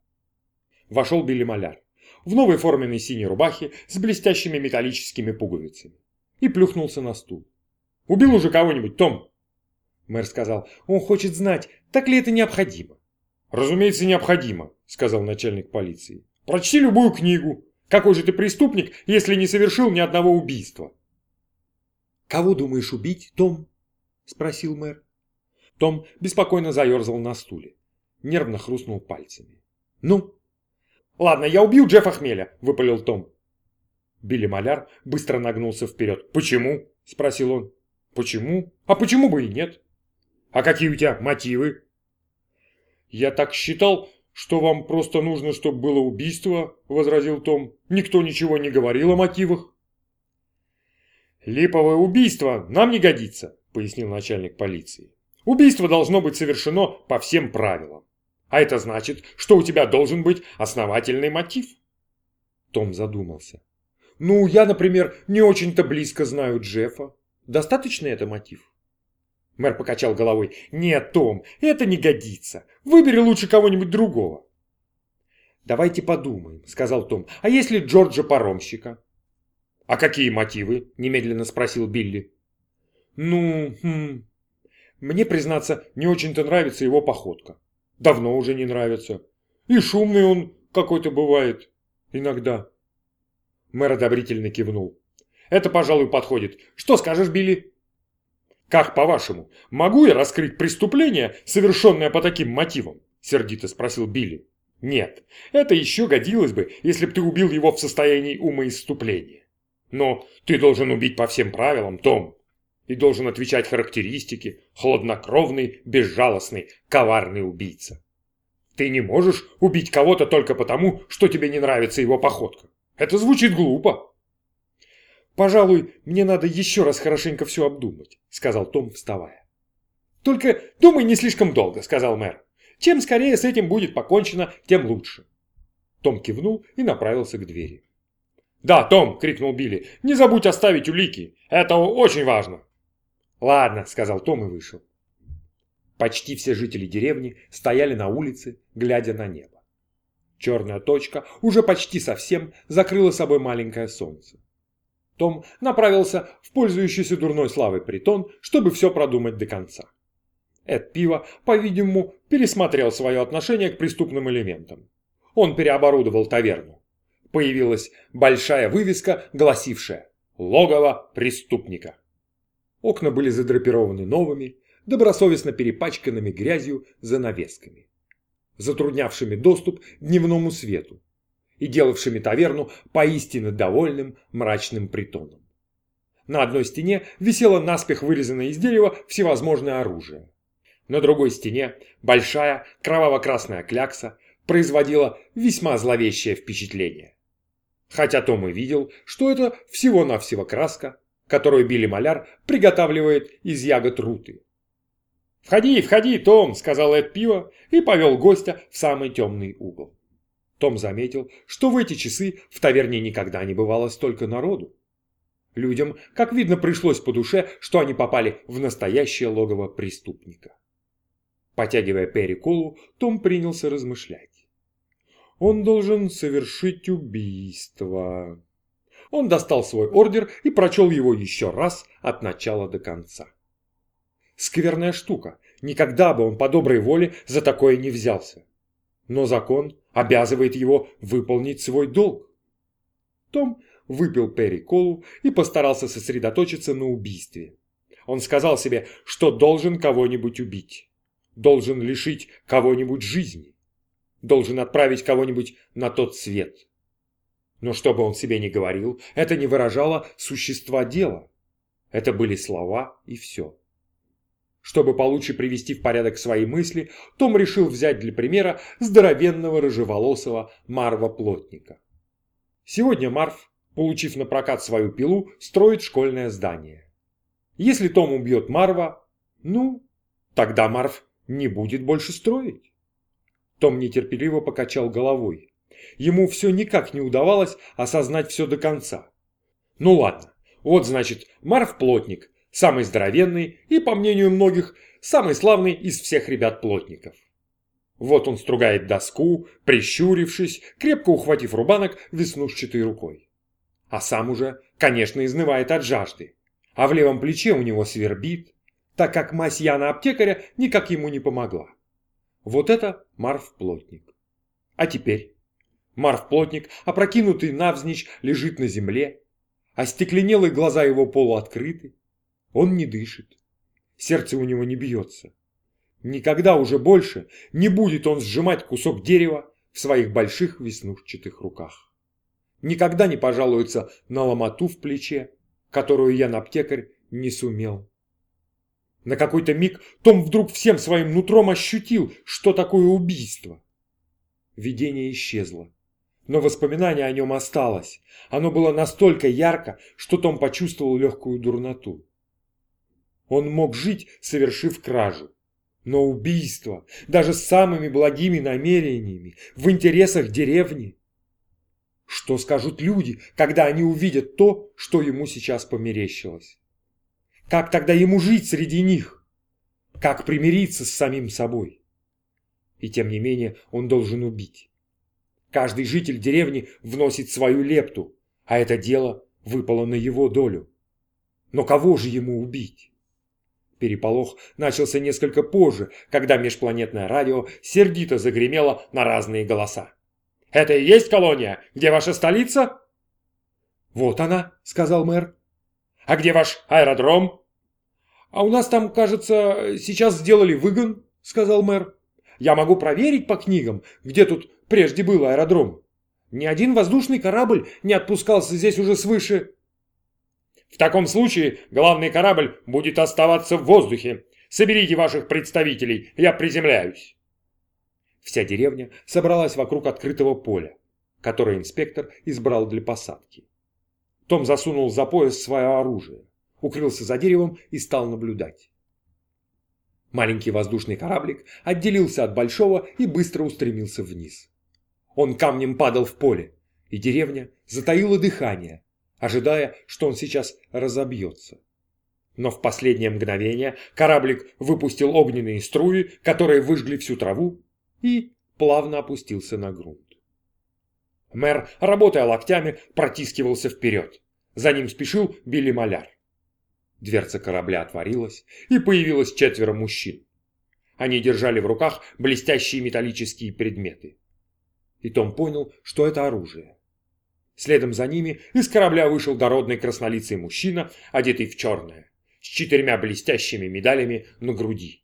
Вошел Билли Маляр в новой форменной синей рубахе с блестящими металлическими пуговицами и плюхнулся на стул. «Убил уже кого-нибудь, Том?» Мэр сказал, он хочет знать, так ли это необходимо. «Разумеется, необходимо», — сказал начальник полиции. «Прочти любую книгу. Какой же ты преступник, если не совершил ни одного убийства?» «Кого думаешь убить, Том?» — спросил мэр. Том беспокойно заерзал на стуле. Нервно хрустнул пальцами. «Ну?» «Ладно, я убью Джеффа Хмеля», — выпалил Том. Билли Маляр быстро нагнулся вперед. «Почему?» — спросил он. «Почему? А почему бы и нет?» «А какие у тебя мотивы?» «Я так считал, что вам просто нужно, чтобы было убийство», — возразил Том. «Никто ничего не говорил о мотивах». «Липовое убийство нам не годится», — пояснил начальник полиции. «Убийство должно быть совершено по всем правилам. А это значит, что у тебя должен быть основательный мотив». Том задумался. «Ну, я, например, не очень-то близко знаю Джеффа. Достаточно это мотив?» Мэр покачал головой. «Нет, Том, это не годится. Выбери лучше кого-нибудь другого». «Давайте подумаем», — сказал Том. «А если Джорджа Паромщика?» «А какие мотивы?» – немедленно спросил Билли. «Ну, хм... Мне, признаться, не очень-то нравится его походка. Давно уже не нравится. И шумный он какой-то бывает. Иногда». Мэр одобрительно кивнул. «Это, пожалуй, подходит. Что скажешь, Билли?» «Как, по-вашему, могу я раскрыть преступление, совершенное по таким мотивам?» – сердито спросил Билли. «Нет, это еще годилось бы, если бы ты убил его в состоянии умоиступления. Но ты должен убить по всем правилам, Том. И должен отвечать характеристики, хладнокровный, безжалостный, коварный убийца. Ты не можешь убить кого-то только потому, что тебе не нравится его походка. Это звучит глупо. «Пожалуй, мне надо еще раз хорошенько все обдумать», — сказал Том, вставая. «Только думай не слишком долго», — сказал мэр. «Чем скорее с этим будет покончено, тем лучше». Том кивнул и направился к двери. «Да, Том!» – крикнул Билли. «Не забудь оставить улики! Это очень важно!» «Ладно», – сказал Том и вышел. Почти все жители деревни стояли на улице, глядя на небо. Черная точка уже почти совсем закрыла собой маленькое солнце. Том направился в пользующийся дурной славой притон, чтобы все продумать до конца. Эд Пиво, по-видимому, пересмотрел свое отношение к преступным элементам. Он переоборудовал таверну появилась большая вывеска, гласившая «Логово преступника». Окна были задрапированы новыми, добросовестно перепачканными грязью занавесками, затруднявшими доступ дневному свету и делавшими таверну поистине довольным мрачным притоном. На одной стене висело наспех вырезанное из дерева всевозможное оружие. На другой стене большая кроваво-красная клякса производила весьма зловещее впечатление. Хотя Том и видел, что это всего-навсего краска, которую Билли Маляр приготавливает из ягод руты. «Входи, входи, Том!» – сказал Эд Пиво и повел гостя в самый темный угол. Том заметил, что в эти часы в таверне никогда не бывало столько народу. Людям, как видно, пришлось по душе, что они попали в настоящее логово преступника. Потягивая Перри колу, Том принялся размышлять. Он должен совершить убийство. Он достал свой ордер и прочел его еще раз от начала до конца. Скверная штука. Никогда бы он по доброй воле за такое не взялся. Но закон обязывает его выполнить свой долг. Том выпил Перри колу и постарался сосредоточиться на убийстве. Он сказал себе, что должен кого-нибудь убить. Должен лишить кого-нибудь жизни должен отправить кого-нибудь на тот свет. Но что бы он себе ни говорил, это не выражало существа дела. Это были слова и все. Чтобы получше привести в порядок свои мысли, Том решил взять для примера здоровенного рыжеволосого Марва-плотника. Сегодня Марв, получив на прокат свою пилу, строит школьное здание. Если Том убьет Марва, ну, тогда Марв не будет больше строить. Том нетерпеливо покачал головой. Ему все никак не удавалось осознать все до конца. Ну ладно, вот значит, Марв Плотник, самый здоровенный и, по мнению многих, самый славный из всех ребят-плотников. Вот он стругает доску, прищурившись, крепко ухватив рубанок веснушчатой рукой. А сам уже, конечно, изнывает от жажды, а в левом плече у него свербит, так как мазь Яна-аптекаря никак ему не помогла. Вот это Марв-плотник. А теперь Марв-плотник, опрокинутый навзничь, лежит на земле, а стекленелые глаза его полуоткрыты. Он не дышит, сердце у него не бьется. Никогда уже больше не будет он сжимать кусок дерева в своих больших веснушчатых руках. Никогда не пожалуется на ломоту в плече, которую я на аптекарь не сумел. На какой-то миг Том вдруг всем своим нутром ощутил, что такое убийство. Видение исчезло. Но воспоминание о нем осталось. Оно было настолько ярко, что Том почувствовал легкую дурноту. Он мог жить, совершив кражу. Но убийство, даже с самыми благими намерениями, в интересах деревни. Что скажут люди, когда они увидят то, что ему сейчас померещилось? Как тогда ему жить среди них? Как примириться с самим собой? И тем не менее он должен убить. Каждый житель деревни вносит свою лепту, а это дело выпало на его долю. Но кого же ему убить? Переполох начался несколько позже, когда межпланетное радио сердито загремело на разные голоса. «Это и есть колония? Где ваша столица?» «Вот она», — сказал мэр. «А где ваш аэродром?» «А у нас там, кажется, сейчас сделали выгон», — сказал мэр. «Я могу проверить по книгам, где тут прежде был аэродром. Ни один воздушный корабль не отпускался здесь уже свыше. В таком случае главный корабль будет оставаться в воздухе. Соберите ваших представителей, я приземляюсь. Вся деревня собралась вокруг открытого поля, которое инспектор избрал для посадки. Том засунул за пояс свое оружие, укрылся за деревом и стал наблюдать. Маленький воздушный кораблик отделился от большого и быстро устремился вниз. Он камнем падал в поле, и деревня затаила дыхание, ожидая, что он сейчас разобьется. Но в последнее мгновение кораблик выпустил огненные струи, которые выжгли всю траву, и плавно опустился на грунт. Мэр, работая локтями, протискивался вперед. За ним спешил Билли Маляр. Дверца корабля отворилась, и появилось четверо мужчин. Они держали в руках блестящие металлические предметы и Том понял, что это оружие. Следом за ними из корабля вышел дородный краснолицый мужчина, одетый в черное, с четырьмя блестящими медалями на груди.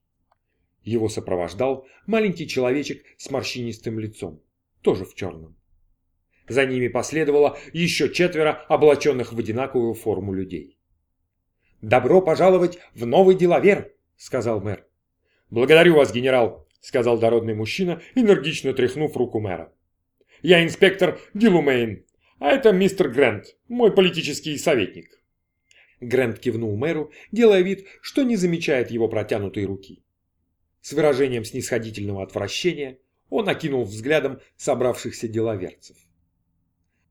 Его сопровождал маленький человечек с морщинистым лицом, тоже в черном. За ними последовало еще четверо облаченных в одинаковую форму людей. «Добро пожаловать в новый деловер!» — сказал мэр. «Благодарю вас, генерал!» — сказал дородный мужчина, энергично тряхнув руку мэра. Я инспектор Дилумейн, а это мистер Грэнд, мой политический советник». Грэнд кивнул мэру, делая вид, что не замечает его протянутой руки. С выражением снисходительного отвращения он окинул взглядом собравшихся деловерцев.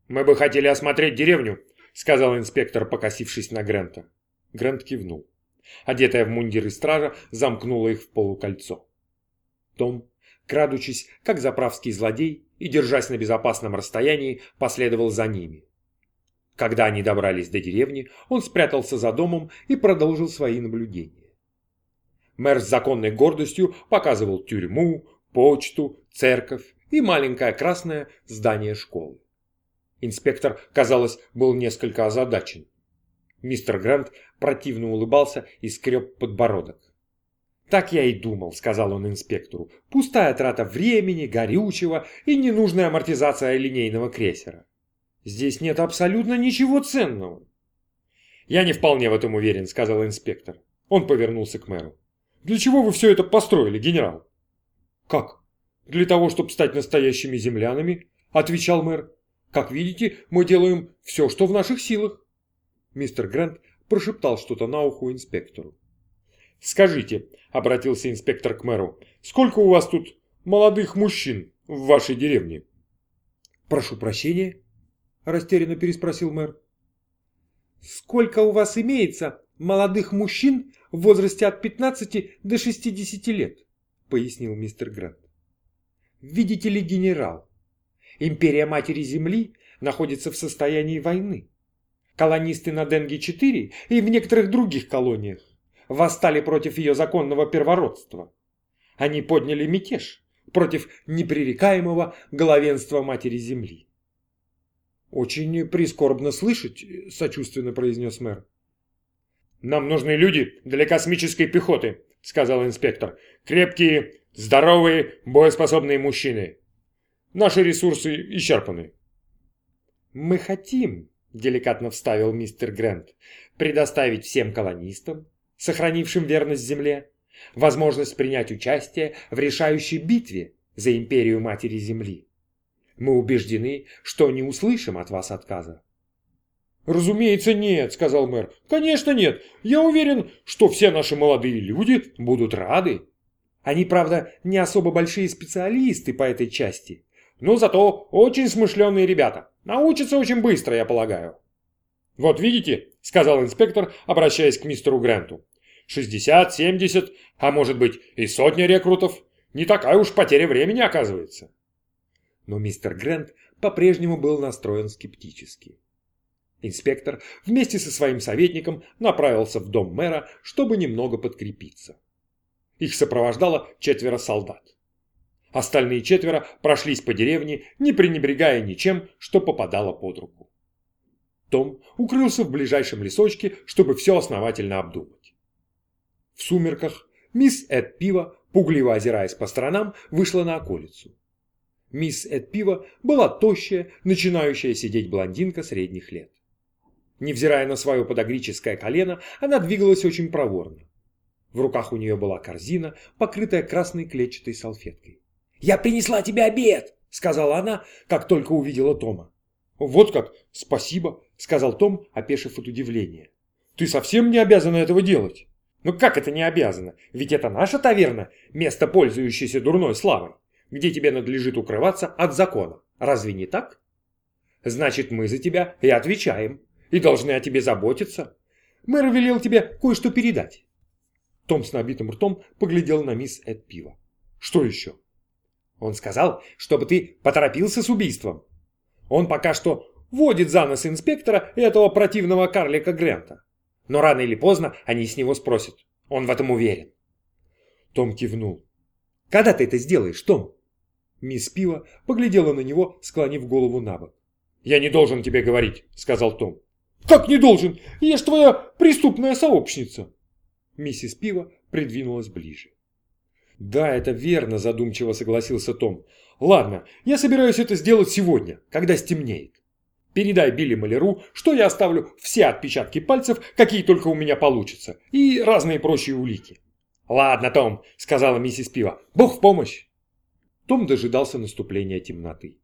«Мы бы хотели осмотреть деревню», — сказал инспектор, покосившись на Грента. Грент кивнул. Одетая в мундиры стража, замкнула их в полукольцо. Том, крадучись, как заправский злодей, и, держась на безопасном расстоянии, последовал за ними. Когда они добрались до деревни, он спрятался за домом и продолжил свои наблюдения. Мэр с законной гордостью показывал тюрьму, почту, церковь и маленькое красное здание школы. Инспектор, казалось, был несколько озадачен. Мистер Грант противно улыбался и скреб подбородок. «Так я и думал», — сказал он инспектору. «Пустая трата времени, горючего и ненужная амортизация линейного крейсера. Здесь нет абсолютно ничего ценного». «Я не вполне в этом уверен», — сказал инспектор. Он повернулся к мэру. «Для чего вы все это построили, генерал?» «Как? Для того, чтобы стать настоящими землянами?» — отвечал мэр. «Как видите, мы делаем все, что в наших силах». Мистер Грант прошептал что-то на ухо инспектору. «Скажите», — обратился инспектор к мэру, — «сколько у вас тут молодых мужчин в вашей деревне?» «Прошу прощения», — растерянно переспросил мэр. «Сколько у вас имеется молодых мужчин в возрасте от 15 до 60 лет?» — пояснил мистер Грант. Видите ли, генерал, империя Матери Земли находится в состоянии войны. Колонисты на Денге-4 и в некоторых других колониях восстали против ее законного первородства. Они подняли мятеж против непререкаемого главенства Матери Земли. «Очень прискорбно слышать», — сочувственно произнес мэр. «Нам нужны люди для космической пехоты», — сказал инспектор. «Крепкие, здоровые, боеспособные мужчины. Наши ресурсы исчерпаны». «Мы хотим», — деликатно вставил мистер Грант, «предоставить всем колонистам, сохранившим верность Земле, возможность принять участие в решающей битве за империю Матери Земли. Мы убеждены, что не услышим от вас отказа. «Разумеется, нет», — сказал мэр. «Конечно нет. Я уверен, что все наши молодые люди будут рады». Они, правда, не особо большие специалисты по этой части. Но зато очень смышленые ребята. Научатся очень быстро, я полагаю. «Вот видите», — сказал инспектор, обращаясь к мистеру Гранту. «60, 70, а может быть и сотня рекрутов. Не такая уж потеря времени, оказывается». Но мистер Грант по-прежнему был настроен скептически. Инспектор вместе со своим советником направился в дом мэра, чтобы немного подкрепиться. Их сопровождало четверо солдат. Остальные четверо прошлись по деревне, не пренебрегая ничем, что попадало под руку. Том укрылся в ближайшем лесочке, чтобы все основательно обдумать. В сумерках мисс Эд Пива, пугливо озираясь по сторонам, вышла на околицу. Мисс Эд Пива была тощая, начинающая сидеть блондинка средних лет. Невзирая на свое подогрическое колено, она двигалась очень проворно. В руках у нее была корзина, покрытая красной клетчатой салфеткой. «Я принесла тебе обед!» — сказала она, как только увидела Тома. «Вот как! Спасибо!» — сказал Том, опешив от удивления. «Ты совсем не обязана этого делать!» «Ну как это не обязана? Ведь это наша таверна, место, пользующееся дурной славой, где тебе надлежит укрываться от закона. Разве не так? Значит, мы за тебя и отвечаем и должны о тебе заботиться. Мэр велел тебе кое-что передать. Том с набитым ртом поглядел на мисс Эд Пива. Что еще? Он сказал, чтобы ты поторопился с убийством. Он пока что водит за нос инспектора и этого противного карлика Грента. Но рано или поздно они с него спросят. Он в этом уверен. Том кивнул. «Когда ты это сделаешь, Том?» Мисс Пива поглядела на него, склонив голову на бок. «Я не должен тебе говорить», — сказал Том. «Как не должен? Я ж твоя преступная сообщница!» Миссис Пива придвинулась ближе. «Да, это верно», – задумчиво согласился Том. «Ладно, я собираюсь это сделать сегодня, когда стемнеет. Передай Билли Маляру, что я оставлю все отпечатки пальцев, какие только у меня получатся, и разные прочие улики». «Ладно, Том», – сказала миссис Пива. «Бог в помощь!» Том дожидался наступления темноты,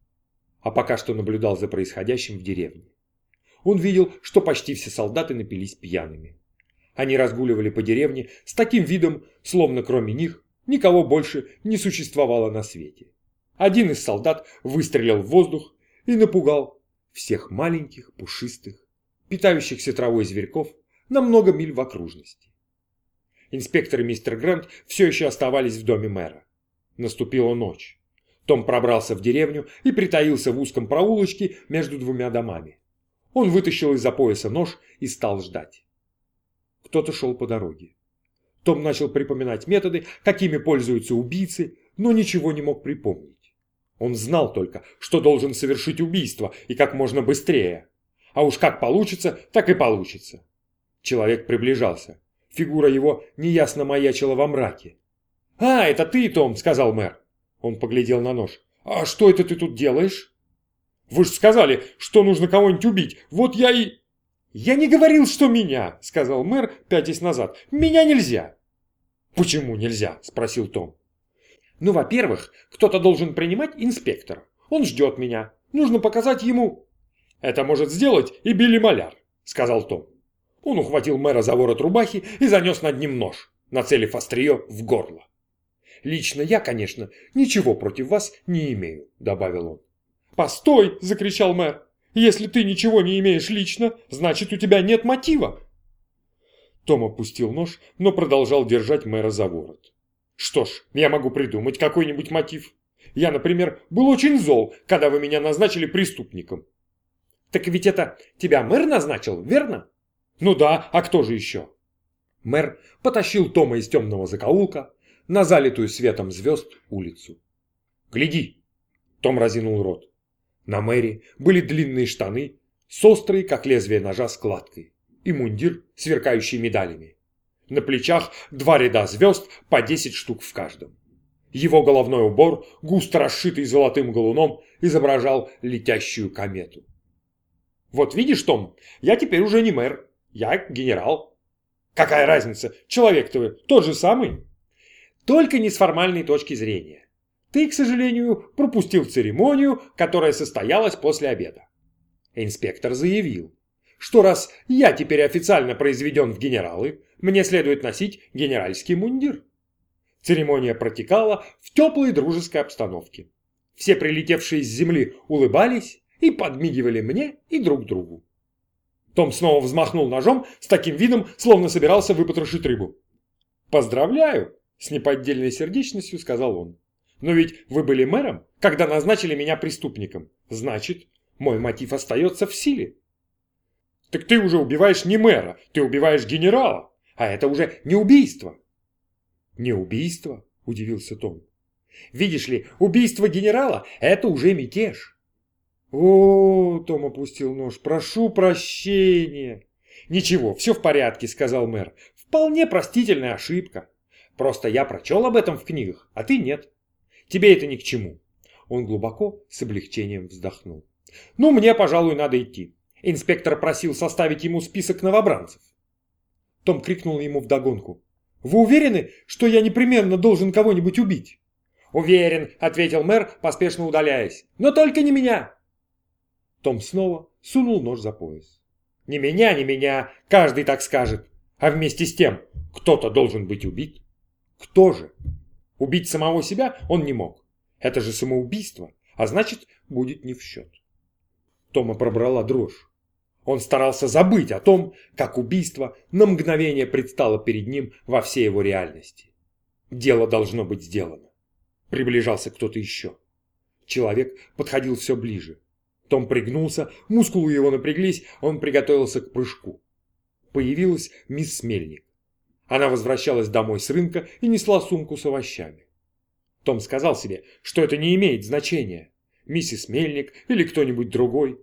а пока что наблюдал за происходящим в деревне. Он видел, что почти все солдаты напились пьяными. Они разгуливали по деревне с таким видом, словно кроме них никого больше не существовало на свете. Один из солдат выстрелил в воздух и напугал всех маленьких, пушистых, питающихся травой зверьков на много миль в окружности. Инспектор и мистер Грант все еще оставались в доме мэра. Наступила ночь. Том пробрался в деревню и притаился в узком проулочке между двумя домами. Он вытащил из-за пояса нож и стал ждать. Кто-то шел по дороге. Том начал припоминать методы, какими пользуются убийцы, но ничего не мог припомнить. Он знал только, что должен совершить убийство и как можно быстрее. А уж как получится, так и получится. Человек приближался. Фигура его неясно маячила во мраке. «А, это ты, Том!» — сказал мэр. Он поглядел на нож. «А что это ты тут делаешь?» Вы же сказали, что нужно кого-нибудь убить. Вот я и...» «Я не говорил, что меня», — сказал мэр, пятясь назад. «Меня нельзя». «Почему нельзя?» — спросил Том. «Ну, во-первых, кто-то должен принимать инспектора. Он ждет меня. Нужно показать ему...» «Это может сделать и Билли Маляр», — сказал Том. Он ухватил мэра за ворот рубахи и занес над ним нож, нацелив острие в горло. «Лично я, конечно, ничего против вас не имею», — добавил он. «Постой!» – закричал мэр. «Если ты ничего не имеешь лично, значит, у тебя нет мотива!» Том опустил нож, но продолжал держать мэра за ворот. «Что ж, я могу придумать какой-нибудь мотив. Я, например, был очень зол, когда вы меня назначили преступником. Так ведь это тебя мэр назначил, верно? Ну да, а кто же еще? Мэр потащил Тома из темного закоулка на залитую светом звезд улицу. «Гляди!» Том разинул рот. На мэре были длинные штаны с острой, как лезвие ножа, складкой и мундир, сверкающий медалями. На плечах два ряда звезд по десять штук в каждом. Его головной убор, густо расшитый золотым галуном, изображал летящую комету. «Вот видишь, Том, я теперь уже не мэр, я генерал». «Какая разница, человек-то тот же самый?» «Только не с формальной точки зрения. Ты, к сожалению, пропустил церемонию, которая состоялась после обеда. Инспектор заявил, что раз я теперь официально произведен в генералы, мне следует носить генеральский мундир. Церемония протекала в теплой дружеской обстановке. Все прилетевшие с земли улыбались и подмигивали мне и друг другу. Том снова взмахнул ножом с таким видом, словно собирался выпотрошить рыбу. «Поздравляю!» – с неподдельной сердечностью сказал он. «Но ведь вы были мэром, когда назначили меня преступником. Значит, мой мотив остается в силе. Так ты уже убиваешь не мэра, ты убиваешь генерала, а это уже не убийство. Не убийство, удивился Том. Видишь ли, убийство генерала – это уже мятеж. О, Том опустил нож, прошу прощения. Ничего, все в порядке, сказал мэр. Вполне простительная ошибка. Просто я прочел об этом в книгах, а ты нет. Тебе это ни к чему. Он глубоко с облегчением вздохнул. Ну, мне, пожалуй, надо идти. Инспектор просил составить ему список новобранцев. Том крикнул ему вдогонку. «Вы уверены, что я непременно должен кого-нибудь убить?» «Уверен», — ответил мэр, поспешно удаляясь. «Но только не меня!» Том снова сунул нож за пояс. «Не меня, не меня, каждый так скажет. А вместе с тем, кто-то должен быть убит. Кто же? Убить самого себя он не мог. Это же самоубийство, а значит, будет не в счет. Тома пробрала дрожь. Он старался забыть о том, как убийство на мгновение предстало перед ним во всей его реальности. Дело должно быть сделано. Приближался кто-то еще. Человек подходил все ближе. Том пригнулся, мускулы его напряглись, он приготовился к прыжку. Появилась мисс Мельник. Она возвращалась домой с рынка и несла сумку с овощами. Том сказал себе, что это не имеет значения. Миссис Мельник или кто-нибудь другой.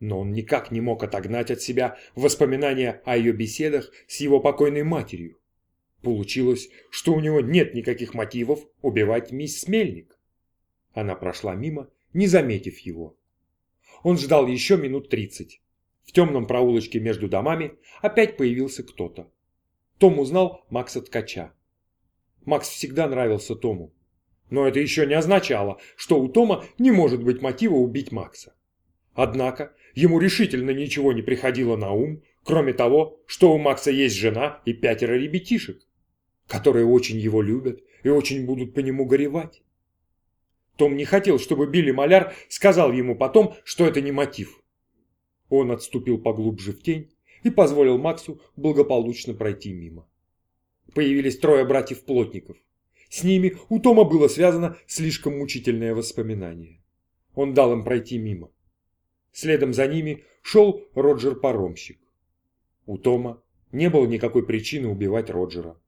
Но он никак не мог отогнать от себя воспоминания о ее беседах с его покойной матерью. Получилось, что у него нет никаких мотивов убивать мисс Мельник. Она прошла мимо, не заметив его. Он ждал еще минут тридцать. В темном проулочке между домами опять появился кто-то. Том узнал Макса Ткача. Макс всегда нравился Тому. Но это еще не означало, что у Тома не может быть мотива убить Макса. Однако ему решительно ничего не приходило на ум, кроме того, что у Макса есть жена и пятеро ребятишек, которые очень его любят и очень будут по нему горевать. Том не хотел, чтобы Билли Маляр сказал ему потом, что это не мотив. Он отступил поглубже в тень и позволил Максу благополучно пройти мимо. Появились трое братьев-плотников. С ними у Тома было связано слишком мучительное воспоминание. Он дал им пройти мимо. Следом за ними шел Роджер-паромщик. У Тома не было никакой причины убивать Роджера.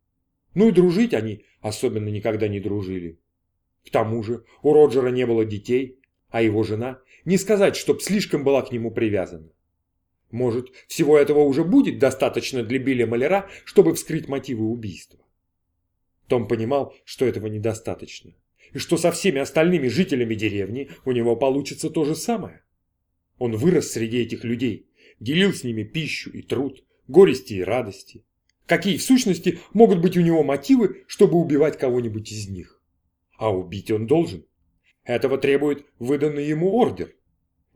Ну и дружить они особенно никогда не дружили. К тому же у Роджера не было детей, а его жена не сказать, чтоб слишком была к нему привязана. Может, всего этого уже будет достаточно для Билли Маляра, чтобы вскрыть мотивы убийства. Том понимал, что этого недостаточно, и что со всеми остальными жителями деревни у него получится то же самое. Он вырос среди этих людей, делил с ними пищу и труд, горести и радости. Какие в сущности могут быть у него мотивы, чтобы убивать кого-нибудь из них? А убить он должен. Этого требует выданный ему ордер.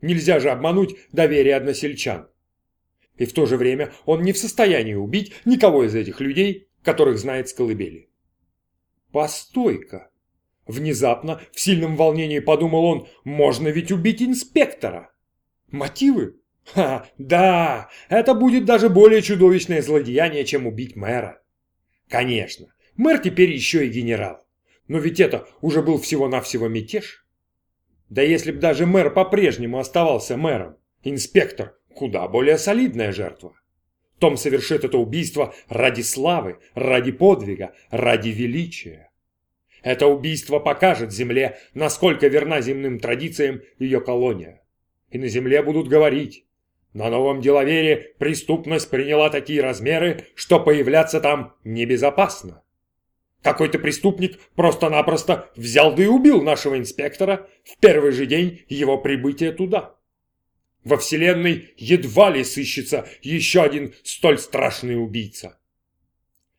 Нельзя же обмануть доверие односельчан. И в то же время он не в состоянии убить никого из этих людей, которых знает с. Постой-ка! Внезапно, в сильном волнении подумал он, можно ведь убить инспектора. Мотивы? Ха, да, это будет даже более чудовищное злодеяние, чем убить мэра. Конечно, мэр теперь еще и генерал. Но ведь это уже был всего-навсего мятеж. Да если б даже мэр по-прежнему оставался мэром, инспектор – куда более солидная жертва. Том совершит это убийство ради славы, ради подвига, ради величия. Это убийство покажет Земле, насколько верна земным традициям ее колония. И на Земле будут говорить, на новом деловере преступность приняла такие размеры, что появляться там небезопасно. Какой-то преступник просто-напросто взял да и убил нашего инспектора в первый же день его прибытия туда. Во Вселенной едва ли сыщется еще один столь страшный убийца.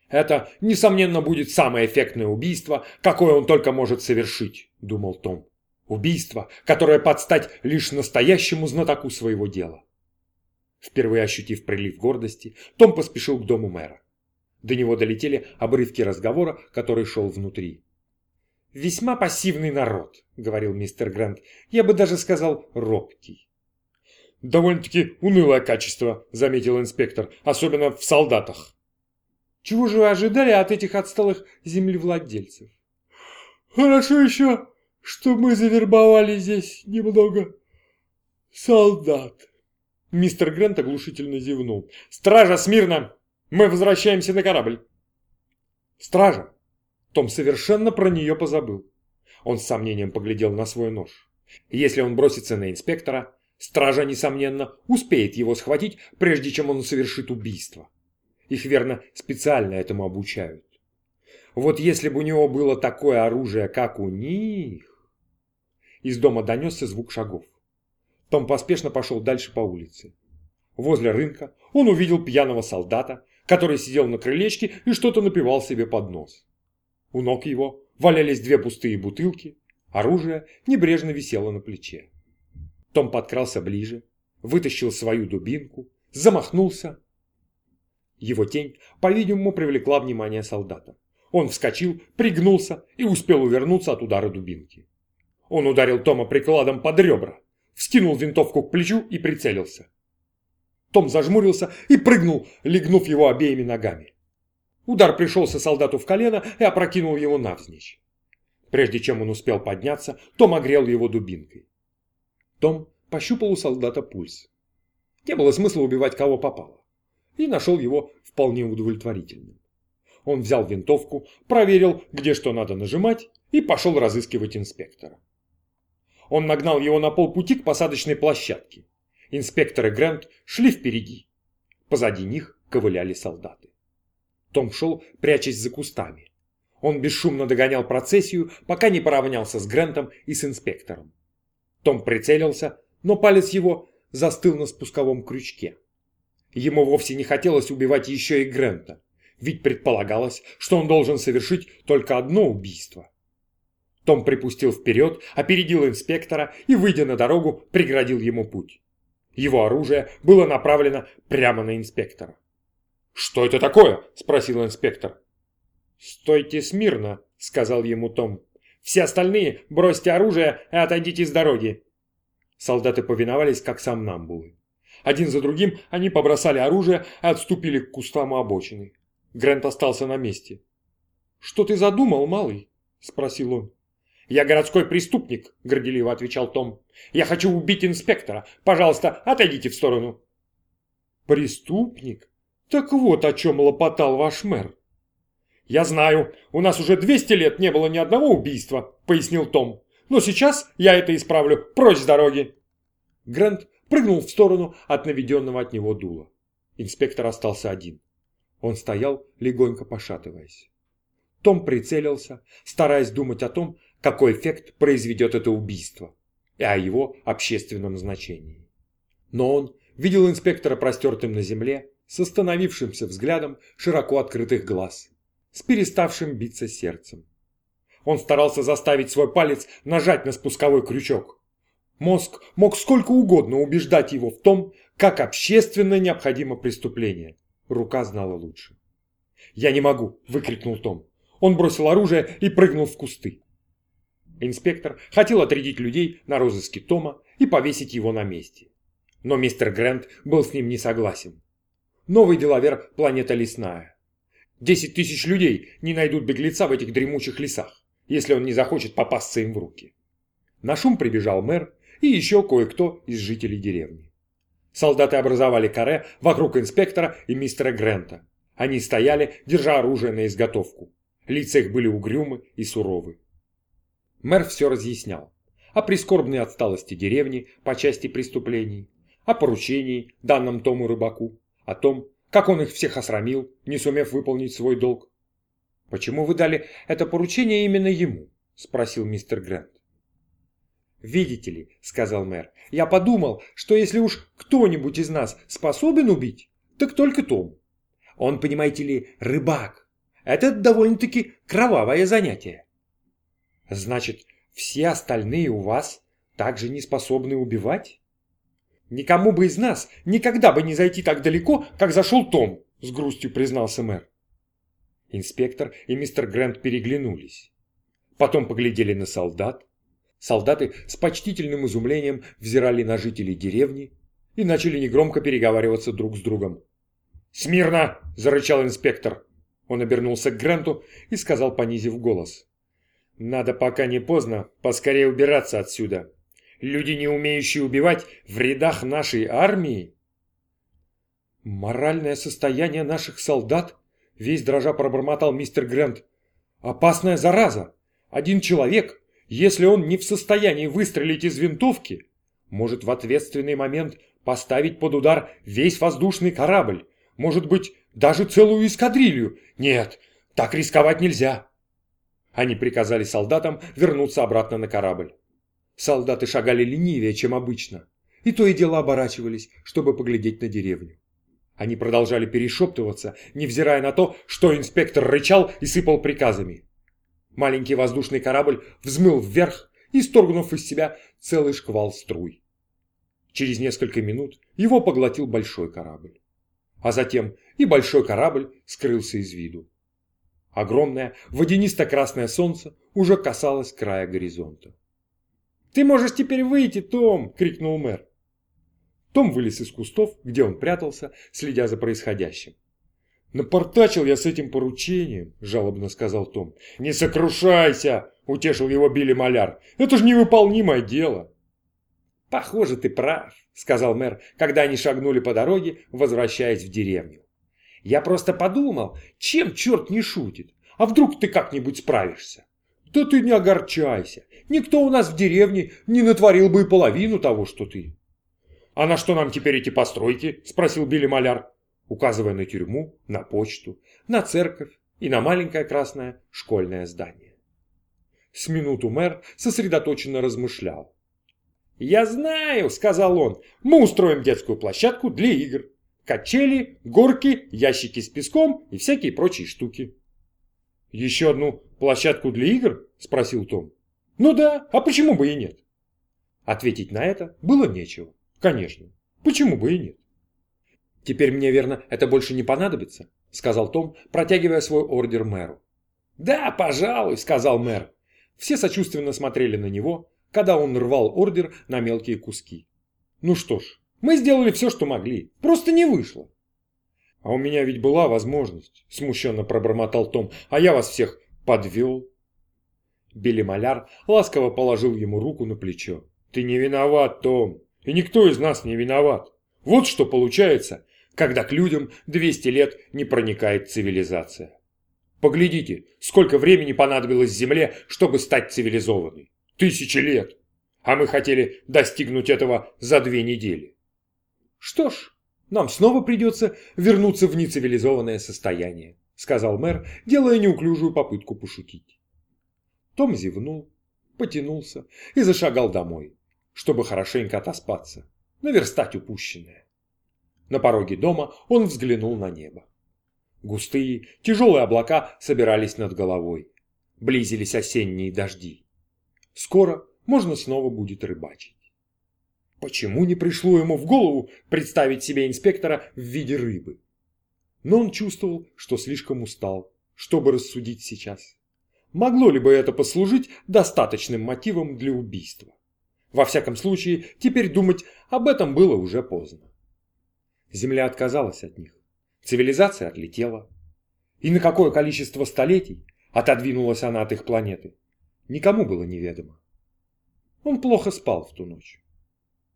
Это, несомненно, будет самое эффектное убийство, какое он только может совершить, думал Том. Убийство, которое подстать лишь настоящему знатоку своего дела. Впервые ощутив прилив гордости, Том поспешил к дому мэра. До него долетели обрывки разговора, который шел внутри. «Весьма пассивный народ», — говорил мистер Грант. «Я бы даже сказал, робкий». «Довольно-таки унылое качество», — заметил инспектор, «особенно в солдатах». «Чего же вы ожидали от этих отсталых землевладельцев?» «Хорошо еще, что мы завербовали здесь немного солдат». Мистер Грент оглушительно зевнул. «Стража, смирно! Мы возвращаемся на корабль!» «Стража!» Том совершенно про нее позабыл. Он с сомнением поглядел на свой нож. Если он бросится на инспектора, стража, несомненно, успеет его схватить, прежде чем он совершит убийство. Их, верно, специально этому обучают. Вот если бы у него было такое оружие, как у них... Из дома донесся звук шагов. Том поспешно пошел дальше по улице. Возле рынка он увидел пьяного солдата, который сидел на крылечке и что-то напивал себе под нос. У ног его валялись две пустые бутылки, оружие небрежно висело на плече. Том подкрался ближе, вытащил свою дубинку, замахнулся. Его тень, по-видимому, привлекла внимание солдата. Он вскочил, пригнулся и успел увернуться от удара дубинки. Он ударил Тома прикладом под ребра вскинул винтовку к плечу и прицелился. Том зажмурился и прыгнул, легнув его обеими ногами. Удар пришелся солдату в колено и опрокинул его навзничь. Прежде чем он успел подняться, Том огрел его дубинкой. Том пощупал у солдата пульс. Не было смысла убивать кого попало. И нашел его вполне удовлетворительным. Он взял винтовку, проверил, где что надо нажимать, и пошел разыскивать инспектора. Он нагнал его на полпути к посадочной площадке. Инспекторы Грант шли впереди. Позади них ковыляли солдаты. Том шел, прячась за кустами. Он бесшумно догонял процессию, пока не поравнялся с Грантом и с инспектором. Том прицелился, но палец его застыл на спусковом крючке. Ему вовсе не хотелось убивать еще и Грента, ведь предполагалось, что он должен совершить только одно убийство. Том припустил вперед, опередил инспектора и, выйдя на дорогу, преградил ему путь. Его оружие было направлено прямо на инспектора. «Что это такое?» – спросил инспектор. «Стойте смирно», – сказал ему Том. «Все остальные бросьте оружие и отойдите с дороги». Солдаты повиновались, как сам Намбулы. Один за другим они побросали оружие и отступили к кустам обочины. Грент остался на месте. «Что ты задумал, малый?» – спросил он. «Я городской преступник», — горделиво отвечал Том. «Я хочу убить инспектора. Пожалуйста, отойдите в сторону». «Преступник? Так вот о чем лопотал ваш мэр». «Я знаю, у нас уже 200 лет не было ни одного убийства», — пояснил Том. «Но сейчас я это исправлю. Прочь с дороги!» Грант прыгнул в сторону от наведенного от него дула. Инспектор остался один. Он стоял, легонько пошатываясь. Том прицелился, стараясь думать о том, какой эффект произведет это убийство, и о его общественном значении. Но он видел инспектора простертым на земле, с остановившимся взглядом широко открытых глаз, с переставшим биться сердцем. Он старался заставить свой палец нажать на спусковой крючок. Мозг мог сколько угодно убеждать его в том, как общественно необходимо преступление. Рука знала лучше. «Я не могу!» – выкрикнул Том. Он бросил оружие и прыгнул в кусты. Инспектор хотел отрядить людей на розыске Тома и повесить его на месте. Но мистер Грант был с ним не согласен. Новый деловер – планета лесная. Десять тысяч людей не найдут беглеца в этих дремучих лесах. если он не захочет попасться им в руки. На шум прибежал мэр и еще кое-кто из жителей деревни. Солдаты образовали каре вокруг инспектора и мистера Грента. Они стояли, держа оружие на изготовку. Лица их были угрюмы и суровы. Мэр все разъяснял. О прискорбной отсталости деревни по части преступлений, о поручении, данном Тому рыбаку, о том, как он их всех осрамил, не сумев выполнить свой долг. «Почему вы дали это поручение именно ему?» – спросил мистер Грант. «Видите ли», – сказал мэр, – «я подумал, что если уж кто-нибудь из нас способен убить, так только Том. Он, понимаете ли, рыбак. Это довольно-таки кровавое занятие». «Значит, все остальные у вас также не способны убивать?» «Никому бы из нас никогда бы не зайти так далеко, как зашел Том», – с грустью признался мэр. Инспектор и мистер Грант переглянулись. Потом поглядели на солдат. Солдаты с почтительным изумлением взирали на жителей деревни и начали негромко переговариваться друг с другом. «Смирно!» – зарычал инспектор. Он обернулся к Гранту и сказал, понизив голос. «Надо, пока не поздно, поскорее убираться отсюда. Люди, не умеющие убивать, в рядах нашей армии?» «Моральное состояние наших солдат?» Весь дрожа пробормотал мистер Грант. «Опасная зараза! Один человек, если он не в состоянии выстрелить из винтовки, может в ответственный момент поставить под удар весь воздушный корабль, может быть, даже целую эскадрилью. Нет, так рисковать нельзя!» Они приказали солдатам вернуться обратно на корабль. Солдаты шагали ленивее, чем обычно, и то и дело оборачивались, чтобы поглядеть на деревню. Они продолжали перешептываться, невзирая на то, что инспектор рычал и сыпал приказами. Маленький воздушный корабль взмыл вверх, исторгнув из себя целый шквал струй. Через несколько минут его поглотил большой корабль. А затем и большой корабль скрылся из виду. Огромное водянисто-красное солнце уже касалось края горизонта. «Ты можешь теперь выйти, Том!» — крикнул мэр. Том вылез из кустов, где он прятался, следя за происходящим. «Напортачил я с этим поручением», – жалобно сказал Том. «Не сокрушайся!» – утешил его Билли Маляр. «Это же невыполнимое дело!» «Похоже, ты прав», – сказал мэр, когда они шагнули по дороге, возвращаясь в деревню. «Я просто подумал, чем черт не шутит? А вдруг ты как-нибудь справишься?» «Да ты не огорчайся. Никто у нас в деревне не натворил бы и половину того, что ты». «А на что нам теперь эти постройки?» – спросил Билли Маляр, указывая на тюрьму, на почту, на церковь и на маленькое красное школьное здание. С минуту мэр сосредоточенно размышлял. «Я знаю», – сказал он, – «мы устроим детскую площадку для игр. Качели, горки, ящики с песком и всякие прочие штуки». «Еще одну площадку для игр?» – спросил Том. «Ну да, а почему бы и нет?» Ответить на это было нечего. Конечно. Почему бы и нет? Теперь мне, верно, это больше не понадобится, сказал Том, протягивая свой ордер мэру. Да, пожалуй, сказал мэр. Все сочувственно смотрели на него, когда он рвал ордер на мелкие куски. Ну что ж, мы сделали все, что могли. Просто не вышло. А у меня ведь была возможность, смущенно пробормотал Том, а я вас всех подвел. Билли Маляр ласково положил ему руку на плечо. Ты не виноват, Том. И никто из нас не виноват. Вот что получается, когда к людям 200 лет не проникает цивилизация. Поглядите, сколько времени понадобилось Земле, чтобы стать цивилизованной. Тысячи лет. А мы хотели достигнуть этого за две недели. Что ж, нам снова придется вернуться в нецивилизованное состояние, сказал мэр, делая неуклюжую попытку пошутить. Том зевнул, потянулся и зашагал домой чтобы хорошенько отоспаться, наверстать упущенное. На пороге дома он взглянул на небо. Густые, тяжелые облака собирались над головой. Близились осенние дожди. Скоро можно снова будет рыбачить. Почему не пришло ему в голову представить себе инспектора в виде рыбы? Но он чувствовал, что слишком устал, чтобы рассудить сейчас. Могло ли бы это послужить достаточным мотивом для убийства? Во всяком случае, теперь думать об этом было уже поздно. Земля отказалась от них. Цивилизация отлетела. И на какое количество столетий отодвинулась она от их планеты, никому было неведомо. Он плохо спал в ту ночь.